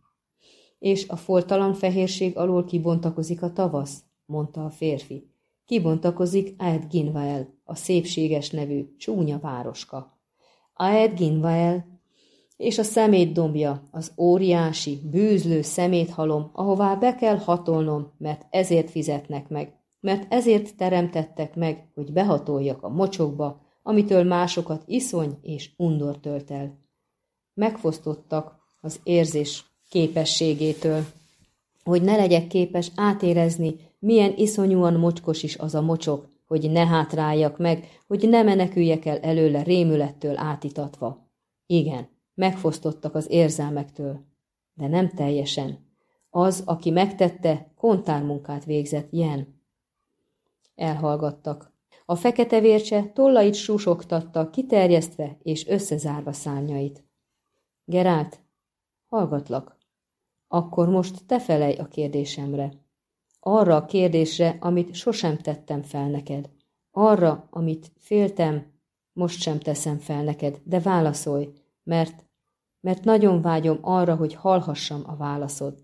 És a foltalan fehérség alól kibontakozik a tavasz, mondta a férfi. Kibontakozik Aed Ginvael, a szépséges nevű csúnya városka. Aed Ginvael és a szemétdombja, az óriási, bűzlő szeméthalom, ahová be kell hatolnom, mert ezért fizetnek meg, mert ezért teremtettek meg, hogy behatoljak a mocsokba, amitől másokat iszony és undor tölt el. Megfosztottak az érzés képességétől, hogy ne legyek képes átérezni, milyen iszonyúan mocskos is az a mocsok, hogy ne hátráljak meg, hogy ne meneküljek el előle rémülettől átitatva. Igen, Megfosztottak az érzelmektől, de nem teljesen. Az, aki megtette, kontármunkát végzett, Jen. Elhallgattak. A fekete vércse tollait susogtatta, kiterjesztve és összezárva szárnyait. Gerált, hallgatlak. Akkor most te felej a kérdésemre. Arra a kérdésre, amit sosem tettem fel neked. Arra, amit féltem, most sem teszem fel neked, de válaszolj, mert, mert nagyon vágyom arra, hogy hallhassam a válaszod.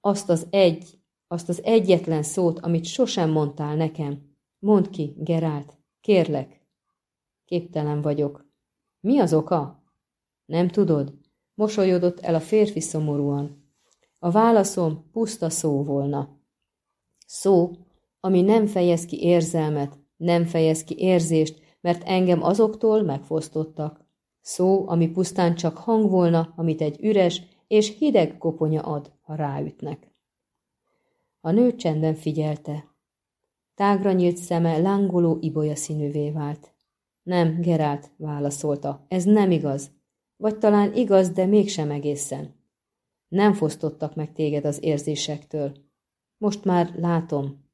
Azt az egy, azt az egyetlen szót, amit sosem mondtál nekem. Mondd ki, Gerált, kérlek. Képtelen vagyok. Mi az oka? Nem tudod? Mosolyodott el a férfi szomorúan. A válaszom puszta szó volna. Szó, ami nem fejez ki érzelmet, nem fejez ki érzést, mert engem azoktól megfosztottak. Szó, ami pusztán csak hang volna, amit egy üres és hideg koponya ad, ha ráütnek. A nő csendben figyelte. Tágra nyílt szeme lángoló ibolya színűvé vált. Nem, Gerált, válaszolta, ez nem igaz. Vagy talán igaz, de mégsem egészen. Nem fosztottak meg téged az érzésektől. Most már látom.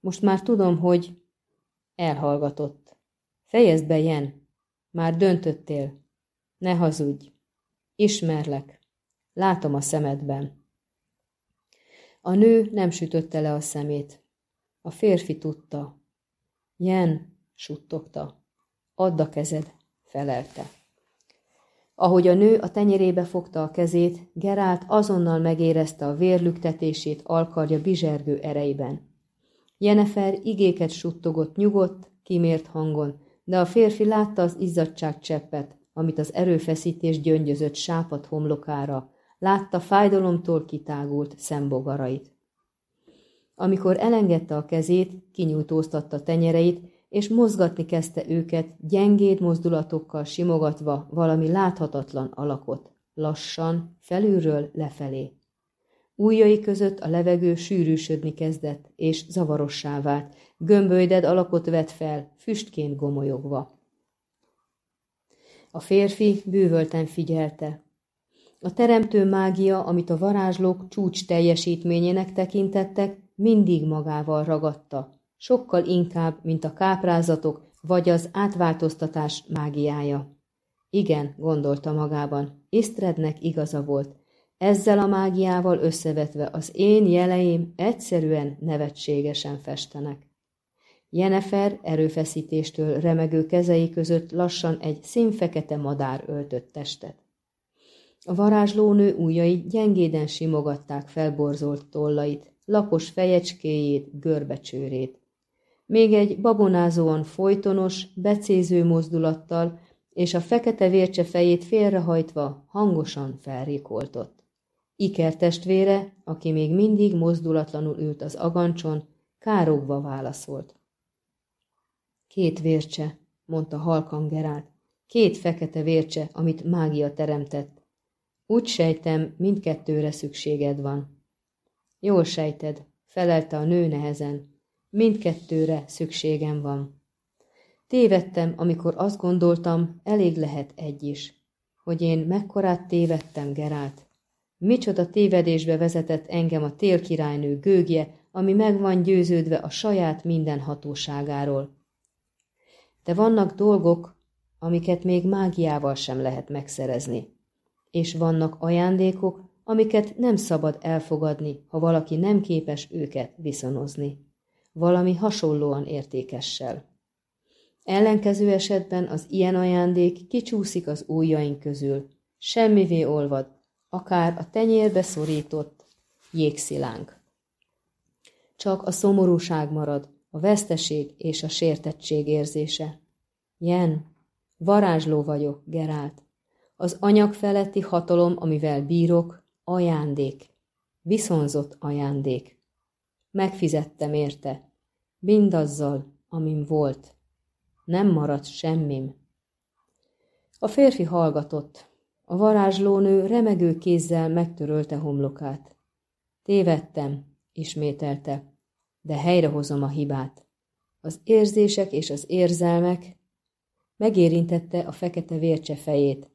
Most már tudom, hogy... Elhallgatott. Fejezd be, Jen. Már döntöttél. Ne hazudj! Ismerlek. Látom a szemedben. A nő nem sütötte le a szemét. A férfi tudta. Jen, suttogta. Add a kezed, felelte. Ahogy a nő a tenyerébe fogta a kezét, Gerált azonnal megérezte a vérlüktetését alkarja bizsergő ereiben. Jenefer igéket suttogott nyugodt, kimért hangon, de a férfi látta az izzadság cseppet, amit az erőfeszítés gyöngyözött sápat homlokára, látta fájdalomtól kitágult szembogarait. Amikor elengedte a kezét, kinyújtóztatta tenyereit, és mozgatni kezdte őket, gyengéd mozdulatokkal simogatva valami láthatatlan alakot, lassan, felülről lefelé. Újjai között a levegő sűrűsödni kezdett, és zavarossá vált, gömbölyded alakot vett fel, füstként gomolyogva. A férfi bűvölten figyelte. A teremtő mágia, amit a varázslók csúcs teljesítményének tekintettek, mindig magával ragadta, sokkal inkább, mint a káprázatok vagy az átváltoztatás mágiája. Igen, gondolta magában, Isztrednek igaza volt. Ezzel a mágiával összevetve az én jeleim egyszerűen nevetségesen festenek. Jenefer erőfeszítéstől remegő kezei között lassan egy színfekete madár öltött testet. A varázslónő ujjai gyengéden simogatták felborzolt tollait, lapos fejecskéjét, görbecsőrét. Még egy babonázóan folytonos, becéző mozdulattal, és a fekete vércse fejét félrehajtva hangosan felrékoltott. Iker testvére, aki még mindig mozdulatlanul ült az agancson, károgva válaszolt. Két vércse, mondta halkan Gerált. Két fekete vércse, amit mágia teremtett. Úgy sejtem, mindkettőre szükséged van. Jól sejted, felelte a nő nehezen. Mindkettőre szükségem van. Tévedtem, amikor azt gondoltam, elég lehet egy is. Hogy én mekkorát tévedtem, Gerált. Micsoda tévedésbe vezetett engem a télkirálynő gőgje, ami meg van győződve a saját minden hatóságáról. De vannak dolgok, amiket még mágiával sem lehet megszerezni. És vannak ajándékok, amiket nem szabad elfogadni, ha valaki nem képes őket viszonozni. Valami hasonlóan értékessel. Ellenkező esetben az ilyen ajándék kicsúszik az ujjaink közül, semmivé olvad, akár a tenyérbe szorított jégszilánk. Csak a szomorúság marad, a veszteség és a sértettség érzése. Jen, varázsló vagyok, Gerált. Az anyag feletti hatalom, amivel bírok, ajándék, viszonzott ajándék. Megfizettem érte, mindazzal, amim volt. Nem maradt semmim. A férfi hallgatott. A varázslónő remegő kézzel megtörölte homlokát. Tévedtem, ismételte, de helyrehozom a hibát. Az érzések és az érzelmek megérintette a fekete vércse fejét.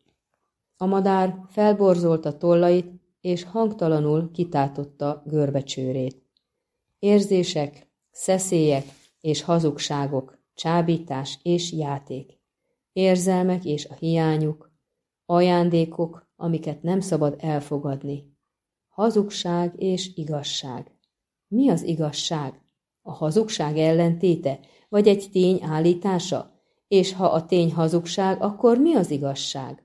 A madár felborzolta tollait, és hangtalanul kitátotta görbecsőrét. Érzések, szeszélyek és hazugságok, csábítás és játék. Érzelmek és a hiányuk, ajándékok, amiket nem szabad elfogadni. Hazugság és igazság. Mi az igazság? A hazugság ellentéte, vagy egy tény állítása? És ha a tény hazugság, akkor mi az igazság?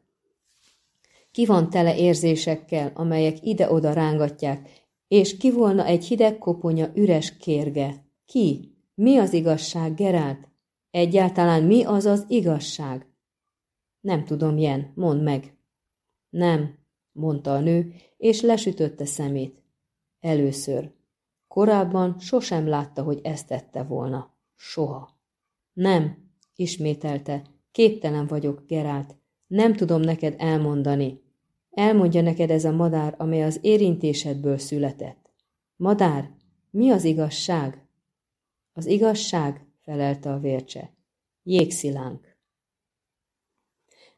Ki van tele érzésekkel, amelyek ide-oda rángatják, és ki volna egy hideg koponya üres kérge? Ki? Mi az igazság, Gerált? Egyáltalán mi az az igazság? Nem tudom, Jen, mondd meg. Nem, mondta a nő, és lesütötte szemét. Először. Korábban sosem látta, hogy ezt tette volna. Soha. Nem, ismételte. Képtelen vagyok, Gerált. Nem tudom neked elmondani. Elmondja neked ez a madár, amely az érintésedből született. Madár, mi az igazság? Az igazság, felelte a vércse. Jégszilánk.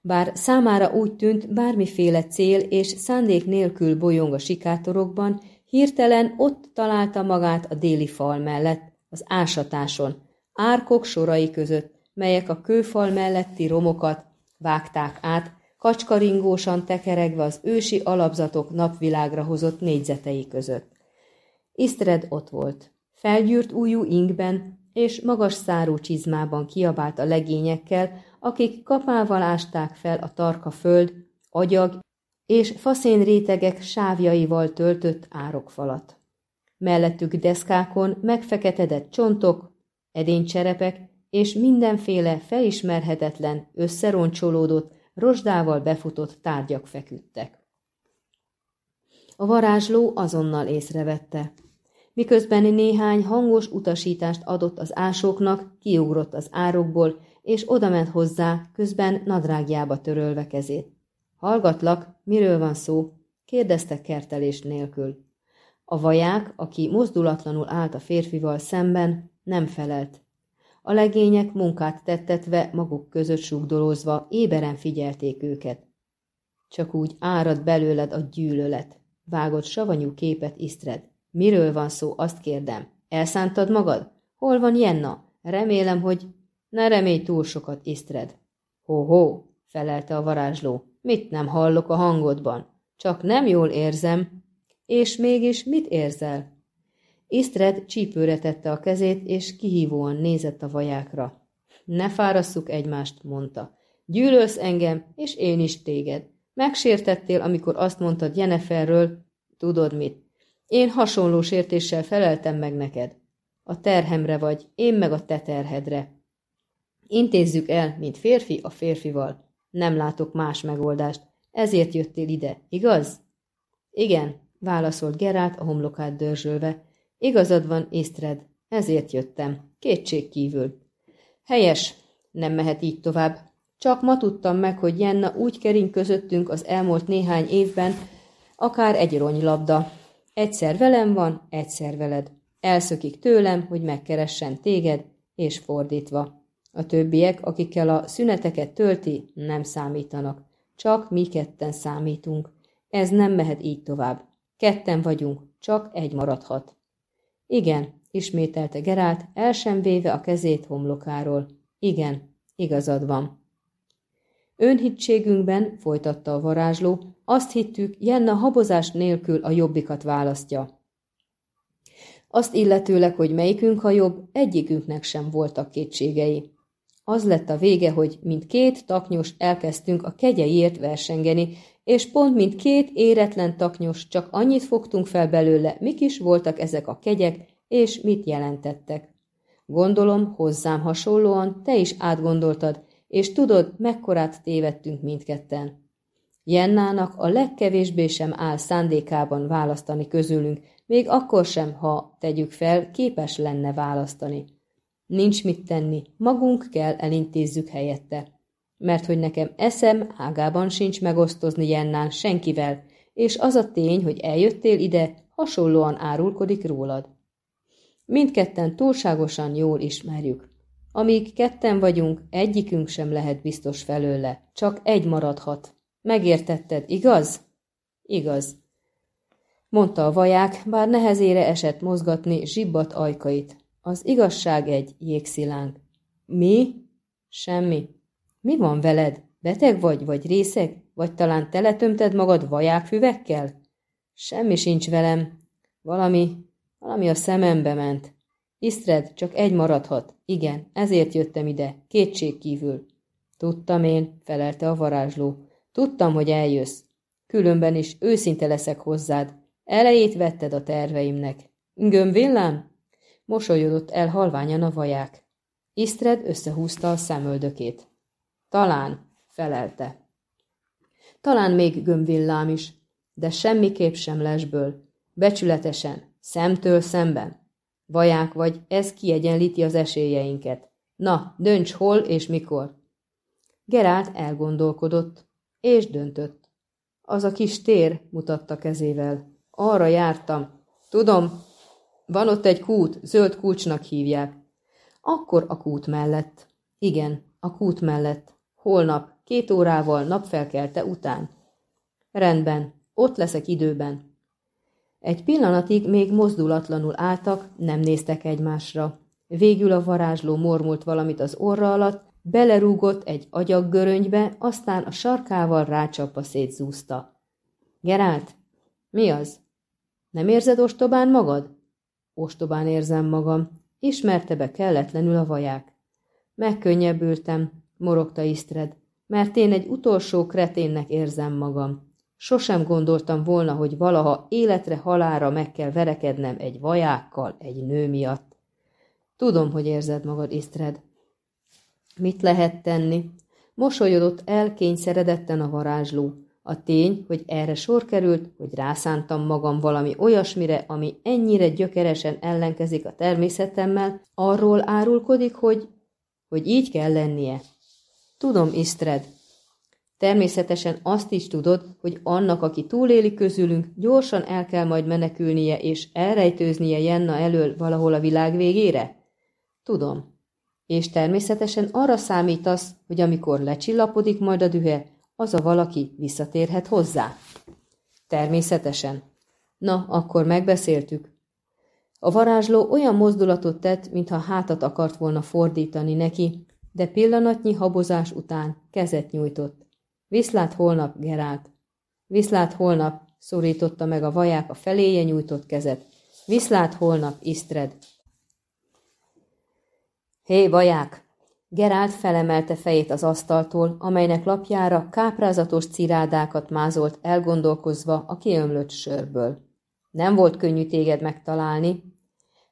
Bár számára úgy tűnt, bármiféle cél és szándék nélkül bolyong a sikátorokban, hirtelen ott találta magát a déli fal mellett, az ásatáson, árkok sorai között, melyek a kőfal melletti romokat vágták át, kacskaringósan tekeregve az ősi alapzatok napvilágra hozott négyzetei között. Isztred ott volt. Felgyűrt újú ingben és magas szárú csizmában kiabált a legényekkel, akik kapával ásták fel a tarka föld, agyag és faszén rétegek sávjaival töltött árokfalat. Mellettük deszkákon megfeketedett csontok, edénycserepek és mindenféle felismerhetetlen, összeroncsolódott, rozsdával befutott tárgyak feküdtek. A varázsló azonnal észrevette. Miközben néhány hangos utasítást adott az ásóknak, kiugrott az árokból, és odament hozzá, közben nadrágjába törölve kezét. Hallgatlak, miről van szó? kérdezte kertelés nélkül. A vaják, aki mozdulatlanul állt a férfival szemben, nem felelt. A legények munkát tettetve, maguk között sugdolózva, éberen figyelték őket. Csak úgy árad belőled a gyűlölet. Vágott savanyú képet Isztred. Miről van szó, azt kérdem. Elszántad magad? Hol van Jenna? Remélem, hogy... Ne remélj túl sokat, Isztred. Ho-ho, felelte a varázsló. Mit nem hallok a hangodban? Csak nem jól érzem. És mégis mit érzel? Isztred csípőre tette a kezét, és kihívóan nézett a vajákra. Ne fárasszuk egymást, mondta. Gyűlölsz engem, és én is téged. Megsértettél, amikor azt mondtad Jeneferről, tudod mit. Én hasonló sértéssel feleltem meg neked. A terhemre vagy, én meg a te terhedre. Intézzük el, mint férfi a férfival. Nem látok más megoldást. Ezért jöttél ide, igaz? Igen, válaszolt Gerált a homlokát dörzsölve. Igazad van, Észtred, ezért jöttem. Kétség kívül. Helyes, nem mehet így tovább. Csak ma tudtam meg, hogy Jenna úgy kering közöttünk az elmúlt néhány évben, akár egy ronylabda. Egyszer velem van, egyszer veled. Elszökik tőlem, hogy megkeressen téged, és fordítva. A többiek, akikkel a szüneteket tölti, nem számítanak. Csak mi ketten számítunk. Ez nem mehet így tovább. Ketten vagyunk, csak egy maradhat. Igen, ismételte Gerált, el sem véve a kezét homlokáról. Igen, igazad van. Önhittségünkben, folytatta a varázsló, azt hittük, Jenna habozás nélkül a jobbikat választja. Azt illetőleg, hogy melyikünk a jobb, egyikünknek sem voltak kétségei. Az lett a vége, hogy mint két taknyos elkezdtünk a kegyeiért versengeni, és pont mint két éretlen taknyos csak annyit fogtunk fel belőle, mik is voltak ezek a kegyek, és mit jelentettek. Gondolom, hozzám hasonlóan te is átgondoltad, és tudod, mekkorát tévedtünk mindketten. Jennának a legkevésbé sem áll szándékában választani közülünk, még akkor sem, ha, tegyük fel, képes lenne választani. Nincs mit tenni, magunk kell elintézzük helyette mert hogy nekem eszem ágában sincs megosztozni Jennán senkivel, és az a tény, hogy eljöttél ide, hasonlóan árulkodik rólad. Mindketten túlságosan jól ismerjük. Amíg ketten vagyunk, egyikünk sem lehet biztos felőle, csak egy maradhat. Megértetted, igaz? Igaz. Mondta a vaják, bár nehezére esett mozgatni zsibbat ajkait. Az igazság egy jégszilánk. Mi? Semmi. Mi van veled? Beteg vagy, vagy részeg? Vagy talán teletömted magad vajákfüvekkel? Semmi sincs velem. Valami, valami a szemembe ment. Isztred, csak egy maradhat. Igen, ezért jöttem ide, kétség kívül. Tudtam én, felelte a varázsló. Tudtam, hogy eljössz. Különben is őszinte leszek hozzád. Elejét vetted a terveimnek. Gömbvillám? Mosolyodott el halványan a vaják. Isztred összehúzta a szemöldökét. Talán, felelte. Talán még gömbvillám is, de semmiképp sem lesből, becsületesen, szemtől szemben. Vaják vagy, ez kiegyenlíti az esélyeinket. Na, dönts hol és mikor. Gerált elgondolkodott, és döntött. Az a kis tér, mutatta kezével. Arra jártam. Tudom, van ott egy kút, zöld kulcsnak hívják. Akkor a kút mellett. Igen, a kút mellett. Holnap, két órával napfelkelte után. Rendben, ott leszek időben. Egy pillanatig még mozdulatlanul álltak, nem néztek egymásra. Végül a varázsló mormult valamit az orra alatt, belerúgott egy agyaggörönybe, aztán a sarkával rácsapva szétzúzta. Gerált, mi az? Nem érzed ostobán magad? Ostobán érzem magam. Ismerte be kelletlenül a vaják. Megkönnyebbültem, morogta Isztred. mert én egy utolsó kreténnek érzem magam. Sosem gondoltam volna, hogy valaha életre halára meg kell verekednem egy vajákkal, egy nő miatt. Tudom, hogy érzed magad, Isztred. Mit lehet tenni? Mosolyodott el kényszeredetten a varázsló. A tény, hogy erre sor került, hogy rászántam magam valami olyasmire, ami ennyire gyökeresen ellenkezik a természetemmel, arról árulkodik, hogy, hogy így kell lennie. Tudom, Isztred. Természetesen azt is tudod, hogy annak, aki túléli közülünk, gyorsan el kell majd menekülnie és elrejtőznie Jenna elől valahol a világ végére? Tudom. És természetesen arra számítasz, hogy amikor lecsillapodik majd a dühe, az a valaki visszatérhet hozzá. Természetesen. Na, akkor megbeszéltük. A varázsló olyan mozdulatot tett, mintha hátat akart volna fordítani neki, de pillanatnyi habozás után kezet nyújtott. Viszlát holnap, Gerált. Viszlát holnap, szorította meg a vaják a feléje nyújtott kezet. Viszlát holnap, Isztred. Hé, vaják! Gerált felemelte fejét az asztaltól, amelynek lapjára káprázatos cirádákat mázolt elgondolkozva a kiömlött sörből. Nem volt könnyű téged megtalálni.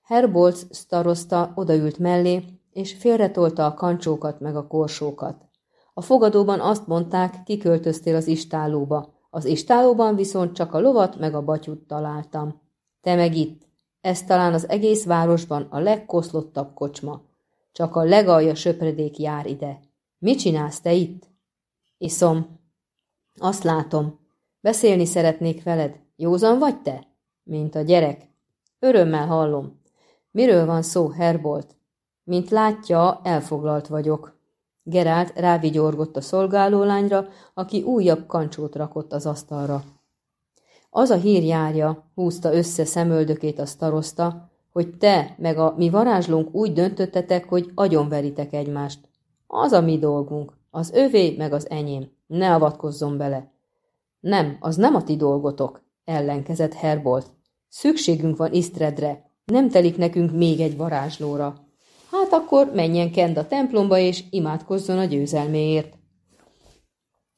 Herbolz starosta odaült mellé, és félretolta a kancsókat meg a korsókat. A fogadóban azt mondták, kiköltöztél az istálóba. Az istálóban viszont csak a lovat meg a batyut találtam. Te meg itt. Ez talán az egész városban a legkoszlottabb kocsma. Csak a legalja söpredék jár ide. Mit csinálsz te itt? Iszom. Azt látom. Beszélni szeretnék veled. Józan vagy te? Mint a gyerek. Örömmel hallom. Miről van szó, Herbolt? Mint látja, elfoglalt vagyok. Gerált rávigyorgott a szolgálólányra, aki újabb kancsót rakott az asztalra. Az a hír járja, húzta össze szemöldökét a staroszta, hogy te meg a mi varázslónk úgy döntöttetek, hogy agyonveritek egymást. Az a mi dolgunk, az övé meg az enyém. Ne avatkozzon bele. Nem, az nem a ti dolgotok, ellenkezett Herbolt. Szükségünk van Isztredre, nem telik nekünk még egy varázslóra. Hát akkor menjen Kend a templomba, és imádkozzon a győzelméért.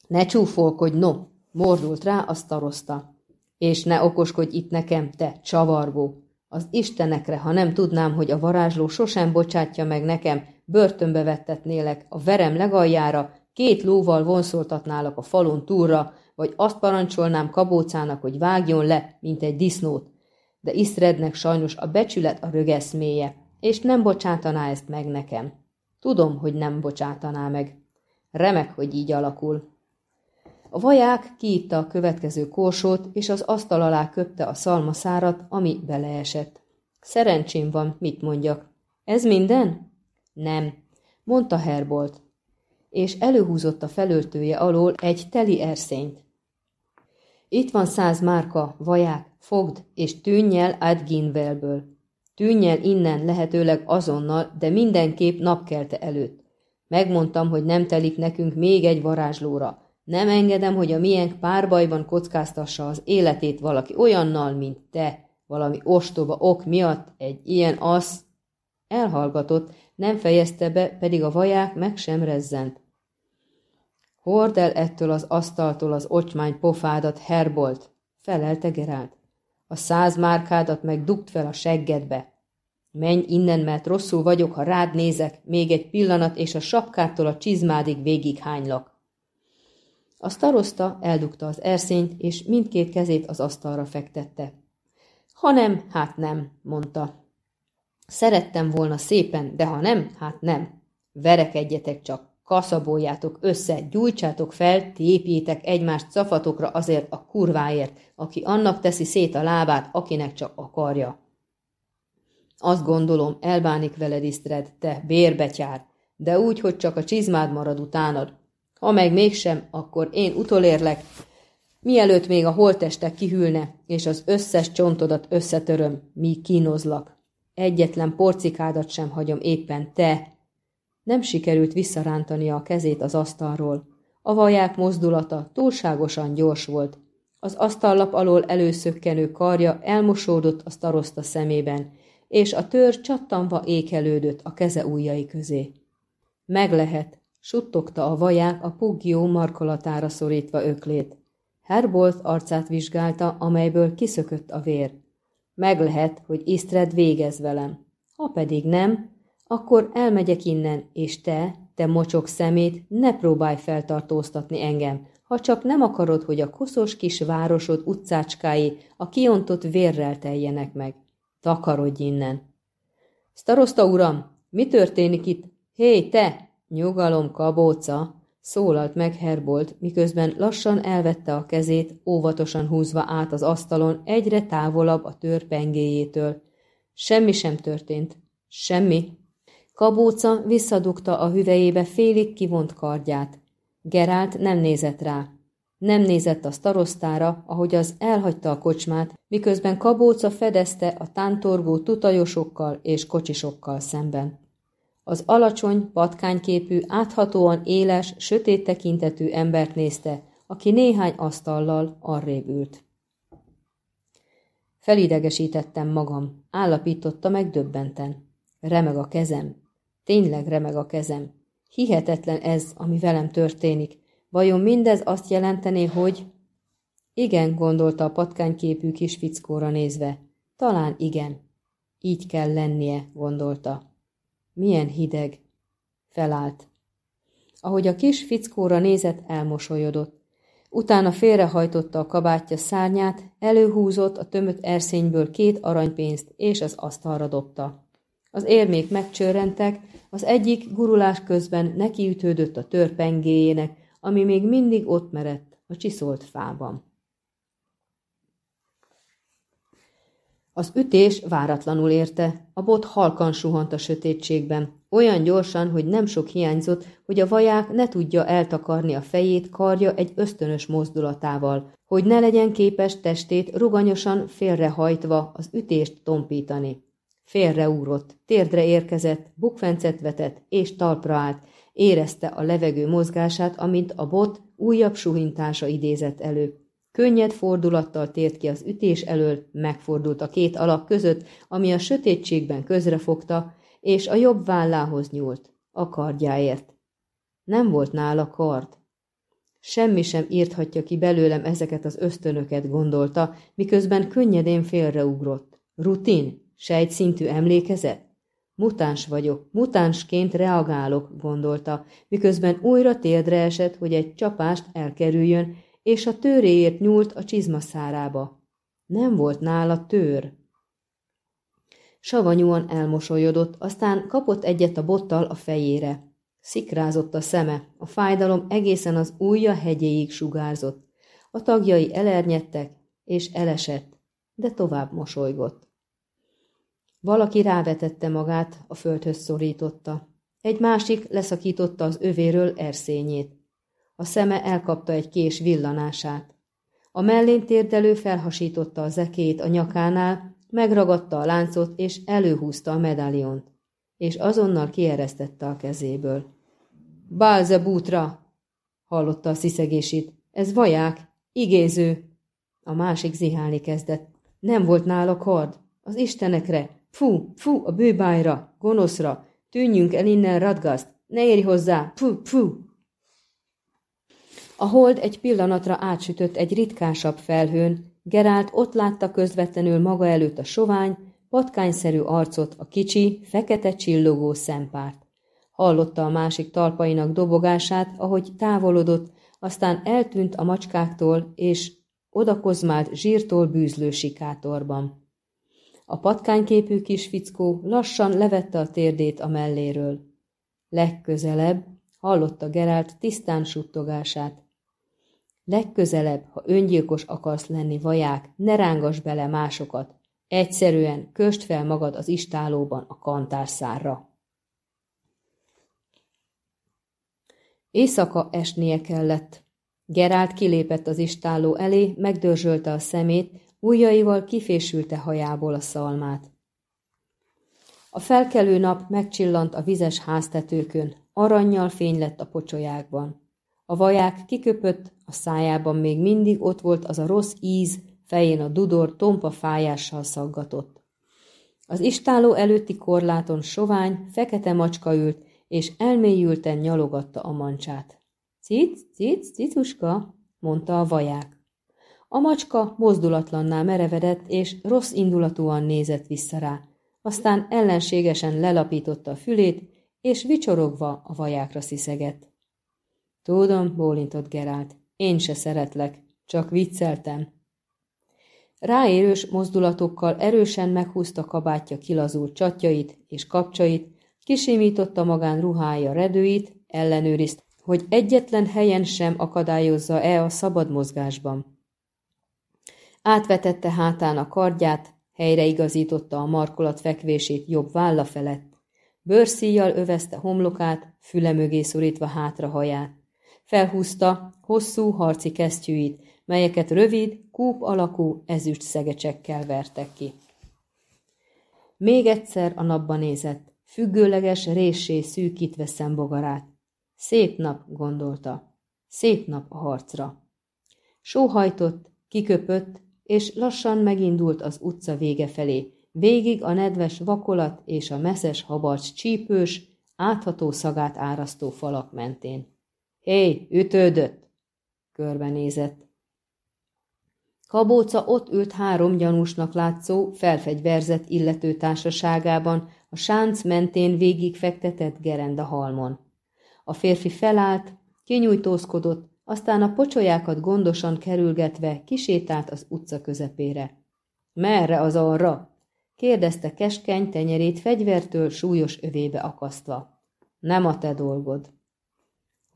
Ne csúfolkodj, no, mordult rá a staroszta. És ne okoskodj itt nekem, te csavargó. Az istenekre, ha nem tudnám, hogy a varázsló sosem bocsátja meg nekem, börtönbe vettetnélek, a verem legaljára, két lóval vonszoltatnálak a falon túlra, vagy azt parancsolnám kabócának, hogy vágjon le, mint egy disznót. De Iszrednek sajnos a becsület a rögeszméje, és nem bocsátaná ezt meg nekem. Tudom, hogy nem bocsátaná meg. Remek, hogy így alakul. A vaják kiitta a következő korsót, és az asztal alá köpte a szalmaszárat, ami beleesett. Szerencsém van, mit mondjak. Ez minden? Nem, mondta Herbolt, és előhúzott a felöltője alól egy teli erszényt. Itt van száz márka, vaják, fogd, és tűnj el Adginvelből. Tűnj el innen lehetőleg azonnal, de mindenképp napkelte előtt. Megmondtam, hogy nem telik nekünk még egy varázslóra, nem engedem, hogy a miénk párbajban kockáztassa az életét valaki olyannal, mint te, valami ostoba ok miatt egy ilyen az. Elhallgatott, nem fejezte be, pedig a vaják meg sem rezzent. Hord el ettől az asztaltól az ocsmány pofádat, Herbolt, felelte Gerált. A száz márkádat meg dugd fel a seggedbe. Menj innen, mert rosszul vagyok, ha rád nézek, még egy pillanat, és a sapkától a csizmádig végig hánylak. A starosta eldugta az erszényt, és mindkét kezét az asztalra fektette. Ha nem, hát nem, mondta. Szerettem volna szépen, de ha nem, hát nem. Verekedjetek csak, kaszaboljátok össze, gyújtsátok fel, tépjétek egymást szafatokra azért a kurváért, aki annak teszi szét a lábát, akinek csak akarja. Azt gondolom, elbánik veled Isztred, te bérbetyár, de úgy, hogy csak a csizmád marad utánad, ha meg mégsem, akkor én utolérlek, mielőtt még a holtestek kihűlne, és az összes csontodat összetöröm, míg kínozlak. Egyetlen porcikádat sem hagyom éppen te. Nem sikerült visszarántania a kezét az asztalról. A vaják mozdulata túlságosan gyors volt. Az asztallap alól előszökkenő karja elmosódott a staroszta szemében, és a tör csattanva ékelődött a keze ujjai közé. Meg lehet, Suttogta a vaják a puggió markolatára szorítva öklét. Herbolt arcát vizsgálta, amelyből kiszökött a vér. Meg lehet, hogy Isztred végez velem. Ha pedig nem, akkor elmegyek innen, és te, te mocsok szemét, ne próbálj feltartóztatni engem, ha csak nem akarod, hogy a koszos kis városod utcácskái a kiontott vérrel teljenek meg. Takarodj innen! Starosta uram, mi történik itt? Hé, te! Nyugalom, kabóca! Szólalt meg Herbolt, miközben lassan elvette a kezét, óvatosan húzva át az asztalon, egyre távolabb a tör pengéjétől. Semmi sem történt. Semmi. Kabóca visszadugta a hüvejébe félig kivont kardját. Gerált nem nézett rá. Nem nézett a starosztára, ahogy az elhagyta a kocsmát, miközben Kabóca fedezte a tántorgó tutajosokkal és kocsisokkal szemben. Az alacsony, patkányképű, áthatóan éles, sötét tekintetű embert nézte, aki néhány asztallal arrébb ült. Felidegesítettem magam, állapította meg döbbenten. Remeg a kezem. Tényleg remeg a kezem. Hihetetlen ez, ami velem történik. Vajon mindez azt jelentené, hogy... Igen, gondolta a patkányképű kis fickóra nézve. Talán igen. Így kell lennie, gondolta. Milyen hideg. Felállt. Ahogy a kis fickóra nézett, elmosolyodott. Utána félrehajtotta a kabátja szárnyát, előhúzott a tömött erszényből két aranypénzt, és az asztalra dobta. Az érmék megcsörrentek, az egyik gurulás közben nekiütődött a törpengéjének, ami még mindig ott merett a csiszolt fában. Az ütés váratlanul érte, a bot halkan suhant a sötétségben, olyan gyorsan, hogy nem sok hiányzott, hogy a vaják ne tudja eltakarni a fejét karja egy ösztönös mozdulatával, hogy ne legyen képes testét ruganyosan félrehajtva az ütést tompítani. Félreúrott, térdre érkezett, bukfencet vetett és talpra állt, érezte a levegő mozgását, amint a bot újabb suhintása idézett elő. Könnyed fordulattal tért ki az ütés elől, megfordult a két alak között, ami a sötétségben közrefogta, és a jobb vállához nyúlt, a kardjáért. Nem volt nála kard. Semmi sem írthatja ki belőlem ezeket az ösztönöket, gondolta, miközben könnyedén félreugrott. Rutin? Sejtszintű emlékezet? Mutáns vagyok, mutánsként reagálok, gondolta, miközben újra térdre esett, hogy egy csapást elkerüljön, és a tőréért nyúlt a csizmaszárába. Nem volt nála tőr. Savanyúan elmosolyodott, aztán kapott egyet a bottal a fejére. Szikrázott a szeme, a fájdalom egészen az ujja hegyéig sugárzott. A tagjai elernyedtek, és elesett, de tovább mosolygott. Valaki rávetette magát, a földhöz szorította. Egy másik leszakította az övéről erszényét. A szeme elkapta egy kés villanását. A mellén térdelő felhasította a zekét a nyakánál, megragadta a láncot és előhúzta a medáliont, és azonnal kieresztette a kezéből. Bálze bútra! hallotta a sziszegését. Ez vaják, igéző! A másik zihálni kezdett. Nem volt nála kard. Az istenekre! Fú, fú, a bőbájra, gonoszra! Tűnjünk el innen, Radgaszt! Ne érj hozzá! Fú, fú! A hold egy pillanatra átsütött egy ritkásabb felhőn, Gerált ott látta közvetlenül maga előtt a sovány, patkányszerű arcot, a kicsi, fekete csillogó szempárt. Hallotta a másik talpainak dobogását, ahogy távolodott, aztán eltűnt a macskáktól, és odakozmált zsírtól bűzlő sikátorban. A patkányképű kis fickó lassan levette a térdét a melléről. Legközelebb hallotta Gerált tisztán suttogását. Legközelebb, ha öngyilkos akarsz lenni, vaják, ne rángass bele másokat. Egyszerűen köst fel magad az istálóban a kantárszárra. Éjszaka esnie kellett. Gerált kilépett az istáló elé, megdörzsölte a szemét, ujjaival kifésülte hajából a szalmát. A felkelő nap megcsillant a vizes háztetőkön, aranyjal fény lett a pocsolyákban. A vaják kiköpött, a szájában még mindig ott volt az a rossz íz, fején a dudor tompa fájással szaggatott. Az istáló előtti korláton sovány, fekete macska ült, és elmélyülten nyalogatta a mancsát. Cic, cic, cicuska, mondta a vaják. A macska mozdulatlanná merevedett, és rossz indulatúan nézett vissza rá. Aztán ellenségesen lelapította a fülét, és vicsorogva a vajákra sziszegett. Tudom, bólintott Gerált, én se szeretlek, csak vicceltem. Ráérős mozdulatokkal erősen meghúzta kabátja kilazult csatjait és kapcsait, kisimította magán ruhája redőit, ellenőrizte, hogy egyetlen helyen sem akadályozza-e a szabad mozgásban. Átvetette hátán a kardját, helyreigazította a markolat fekvését jobb válla felett. Bőrszíjjal övezte homlokát, füle mögé szorítva hátra haját. Felhúzta hosszú harci kesztyűit, melyeket rövid, kúp alakú ezüst szegecsekkel vertek ki. Még egyszer a napba nézett, függőleges réssé szűkítve szembogarát. Szép nap, gondolta. Szép nap a harcra. Sóhajtott, kiköpött, és lassan megindult az utca vége felé, végig a nedves vakolat és a messzes habarcs csípős, átható szagát árasztó falak mentén. Hé, ütődött! Körbenézett. Kabóca ott ült három gyanúsnak látszó, felfegyverzett illető társaságában, a sánc mentén végig fektetett gerenda halmon. A férfi felállt, kinyújtózkodott, aztán a pocsolyákat gondosan kerülgetve kisétált az utca közepére. Merre az arra? kérdezte keskeny tenyerét fegyvertől súlyos övébe akasztva. Nem a te dolgod.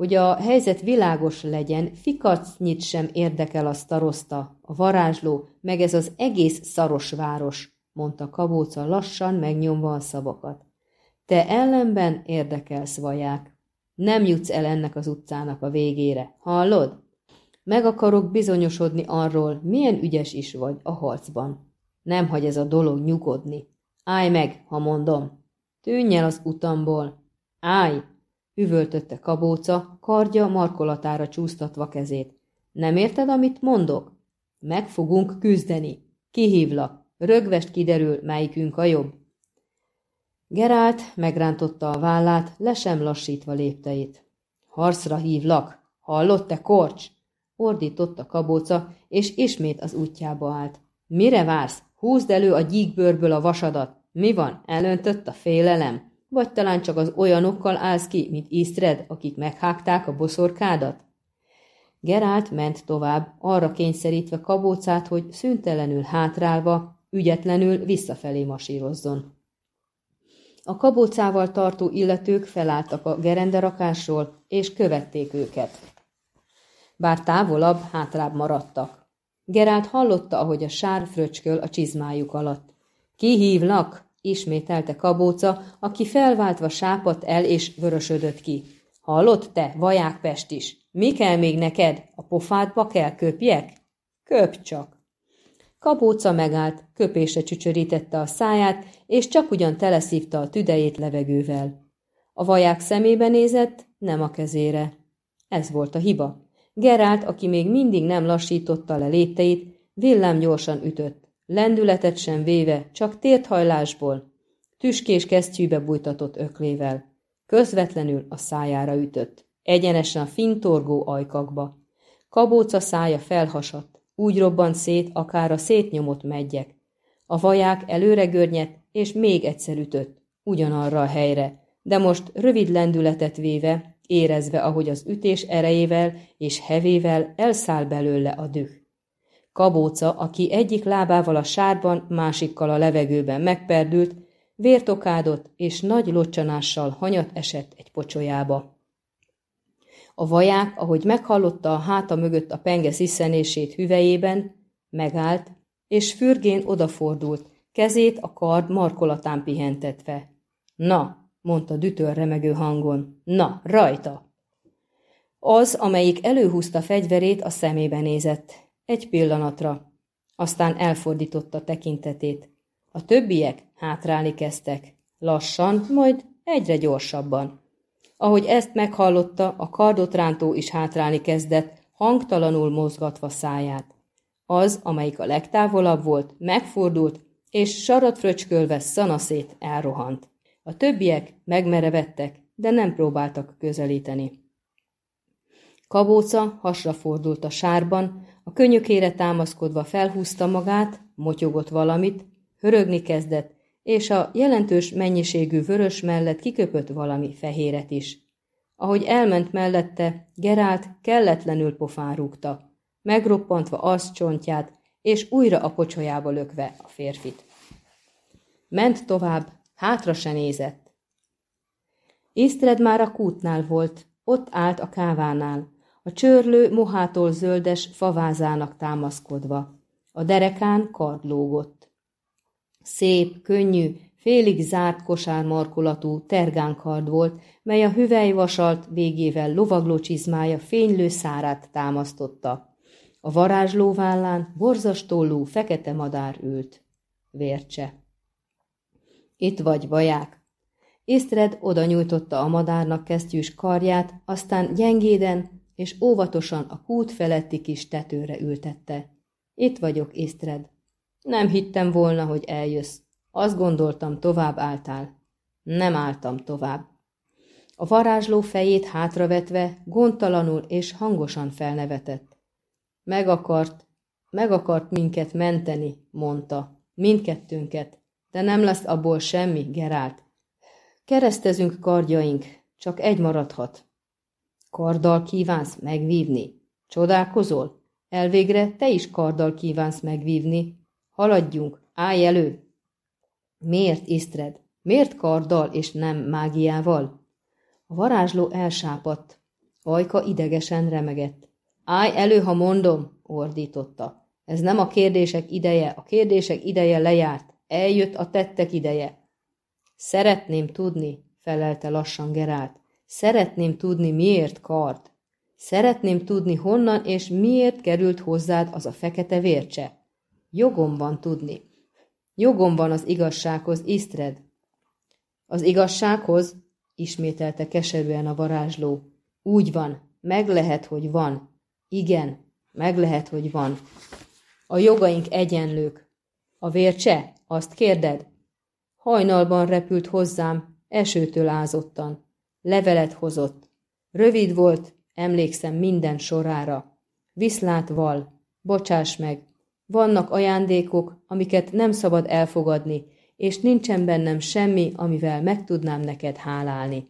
Hogy a helyzet világos legyen, fikacnyit sem érdekel a staroszta, a varázsló, meg ez az egész szaros város, mondta Kabóca lassan megnyomva a szavakat. Te ellenben érdekelsz, vaják. Nem jutsz el ennek az utcának a végére. Hallod? Meg akarok bizonyosodni arról, milyen ügyes is vagy a harcban. Nem hagy ez a dolog nyugodni. Állj meg, ha mondom. Tűnj el az utamból. Állj! Üvöltötte kabóca, kardja markolatára csúsztatva kezét. Nem érted, amit mondok? Meg fogunk küzdeni. Kihívlak. Rögvest kiderül, melyikünk a jobb. Gerált megrántotta a vállát, le lassítva lépteit. Harcra hívlak! Hallott te korcs? Ordított kabóca, és ismét az útjába állt. Mire vársz? Húzd elő a gyíkbőrből a vasadat. Mi van? Elöntött a félelem? Vagy talán csak az olyanokkal állsz ki, mint Isztred, akik meghágták a boszorkádat? Gerált ment tovább, arra kényszerítve kabócát, hogy szüntelenül hátrálva, ügyetlenül visszafelé masírozzon. A kabócával tartó illetők felálltak a gerenderakásról, és követték őket. Bár távolabb, hátrább maradtak. Gerált hallotta, ahogy a sár fröcsköl a csizmájuk alatt. Kihívnak? Ismételte kabóca, aki felváltva sápadt el és vörösödött ki. Hallott te, vajákpest is? Mi kell még neked? A pofádba kell köpjek? Köp csak. Kabóca megállt, köpésre csücsörítette a száját, és csak ugyan teleszívta a tüdejét levegővel. A vaják szemébe nézett, nem a kezére. Ez volt a hiba. Gerált, aki még mindig nem lassította le lépteit, villám gyorsan ütött. Lendületet sem véve, csak térthajlásból. Tüskés kesztyűbe bújtatott öklével. Közvetlenül a szájára ütött. Egyenesen a fintorgó ajkakba. Kabóca szája felhasadt. Úgy robbant szét, akár a szétnyomott megyek. A vaják előre görnyett, és még egyszer ütött, ugyanarra a helyre, de most rövid lendületet véve, érezve, ahogy az ütés erejével és hevével elszáll belőle a düh. Kabóca, aki egyik lábával a sárban, másikkal a levegőben megperdült, vértokádott és nagy locsanással hanyat esett egy pocsolyába. A vaják, ahogy meghallotta a háta mögött a penge sziszenését hüvejében, megállt, és fürgén odafordult, kezét a kard markolatán pihentetve. Na, mondta dütör remegő hangon, na, rajta! Az, amelyik előhúzta fegyverét, a szemébe nézett. Egy pillanatra. Aztán elfordította tekintetét. A többiek hátrálni kezdtek. Lassan, majd egyre gyorsabban. Ahogy ezt meghallotta, a kardotrántó is hátrálni kezdett, hangtalanul mozgatva száját. Az, amelyik a legtávolabb volt, megfordult, és sarat fröcskölve szanaszét elrohant. A többiek megmerevettek, de nem próbáltak közelíteni. Kabóca hasra fordult a sárban, a könyökére támaszkodva felhúzta magát, motyogott valamit, hörögni kezdett, és a jelentős mennyiségű vörös mellett kiköpött valami fehéret is. Ahogy elment mellette, Gerált kelletlenül pofán rúgta, megroppantva az csontját, és újra a pocsolyába lökve a férfit. Ment tovább, hátra se nézett. Isztred már a kútnál volt, ott állt a kávánál, a csörlő mohától zöldes favázának támaszkodva. A derekán kard lógott. Szép, könnyű, félig zárt kosármarkolatú tergánkard volt, mely a hüvelyvasalt végével lovagló csizmája fénylő szárát támasztotta. A varázsló vállán borzastóllú fekete madár ült. Vércse. Itt vagy, vaják! Isztred oda nyújtotta a madárnak kesztyűs karját, aztán gyengéden és óvatosan a kút feletti kis tetőre ültette. Itt vagyok, Isztred. Nem hittem volna, hogy eljössz. Azt gondoltam, tovább álltál. Nem álltam tovább. A varázsló fejét hátravetve, gondtalanul és hangosan felnevetett. Meg akart, meg akart minket menteni, mondta. Mindkettőnket. De nem lesz abból semmi, Gerált. Keresztezünk kardjaink, csak egy maradhat. Karddal kívánsz megvívni? Csodálkozol? Elvégre te is karddal kívánsz megvívni. Haladjunk, állj elő! Miért, Isztred? Miért karddal és nem mágiával? A varázsló elsápadt. Ajka idegesen remegett. Állj elő, ha mondom, ordította. Ez nem a kérdések ideje, a kérdések ideje lejárt. Eljött a tettek ideje. Szeretném tudni, felelte lassan Gerált. Szeretném tudni, miért kard. Szeretném tudni, honnan és miért került hozzád az a fekete vércse. Jogom van tudni. Jogom van az igazsághoz, Isztred. Az igazsághoz? ismételte keserűen a varázsló. Úgy van, meg lehet, hogy van. Igen, meg lehet, hogy van. A jogaink egyenlők. A vércse? Azt kérded? Hajnalban repült hozzám, esőtől ázottan. Levelet hozott. Rövid volt, emlékszem minden sorára. Viszlát val, bocsáss meg. Vannak ajándékok, amiket nem szabad elfogadni, és nincsen bennem semmi, amivel meg tudnám neked hálálni.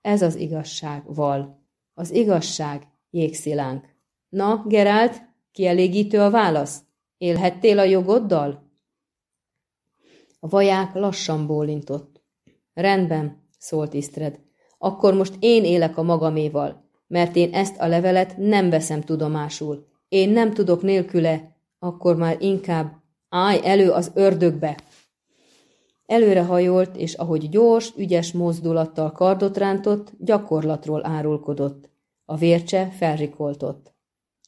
Ez az igazság, val. Az igazság, jégszilánk. Na, Gerált, kielégítő a válasz? Élhettél a jogoddal? A vaják lassan bólintott. Rendben, szólt Isztred. Akkor most én élek a magaméval, mert én ezt a levelet nem veszem tudomásul. Én nem tudok nélküle, akkor már inkább állj elő az ördögbe. Előre hajolt, és ahogy gyors, ügyes mozdulattal kardot rántott, gyakorlatról árulkodott. A vércse felrikoltott.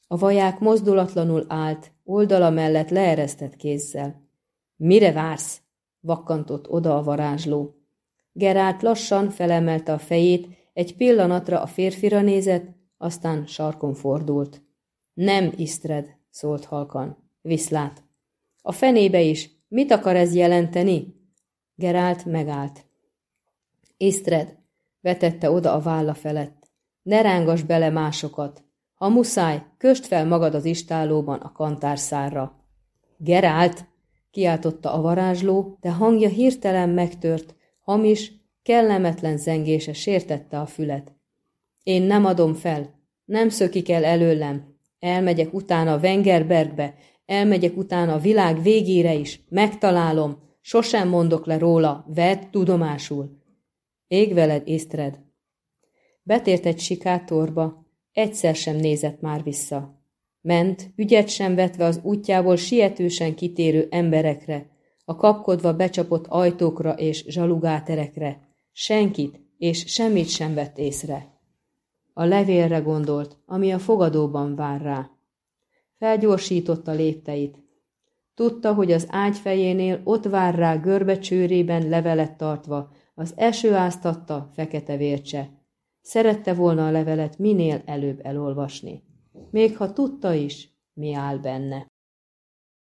A vaják mozdulatlanul állt, oldala mellett leeresztett kézzel. Mire vársz? vakkantott oda a varázsló. Gerált lassan felemelte a fejét, egy pillanatra a férfira nézett, aztán sarkon fordult. Nem, Isztred, szólt halkan. Viszlát. A fenébe is. Mit akar ez jelenteni? Gerált megállt. Isztred, vetette oda a válla felett. Ne rángas bele másokat. Ha muszáj, köst fel magad az istálóban a kantárszárra. Gerált, kiáltotta a varázsló, de hangja hirtelen megtört, Hamis, kellemetlen zengése sértette a fület. Én nem adom fel, nem szökik el előlem. Elmegyek utána Wengerbergbe, elmegyek utána a világ végére is, megtalálom, sosem mondok le róla, vedd tudomásul. Ég veled, észtred. Betért egy sikátorba, egyszer sem nézett már vissza. Ment, ügyet sem vetve az útjából sietősen kitérő emberekre, a kapkodva becsapott ajtókra és zsalugáterekre. Senkit és semmit sem vett észre. A levélre gondolt, ami a fogadóban vár rá. Felgyorsította lépteit. Tudta, hogy az ágy fejénél ott vár rá görbe csőrében levelet tartva, az eső áztatta fekete vércse. Szerette volna a levelet minél előbb elolvasni. Még ha tudta is, mi áll benne.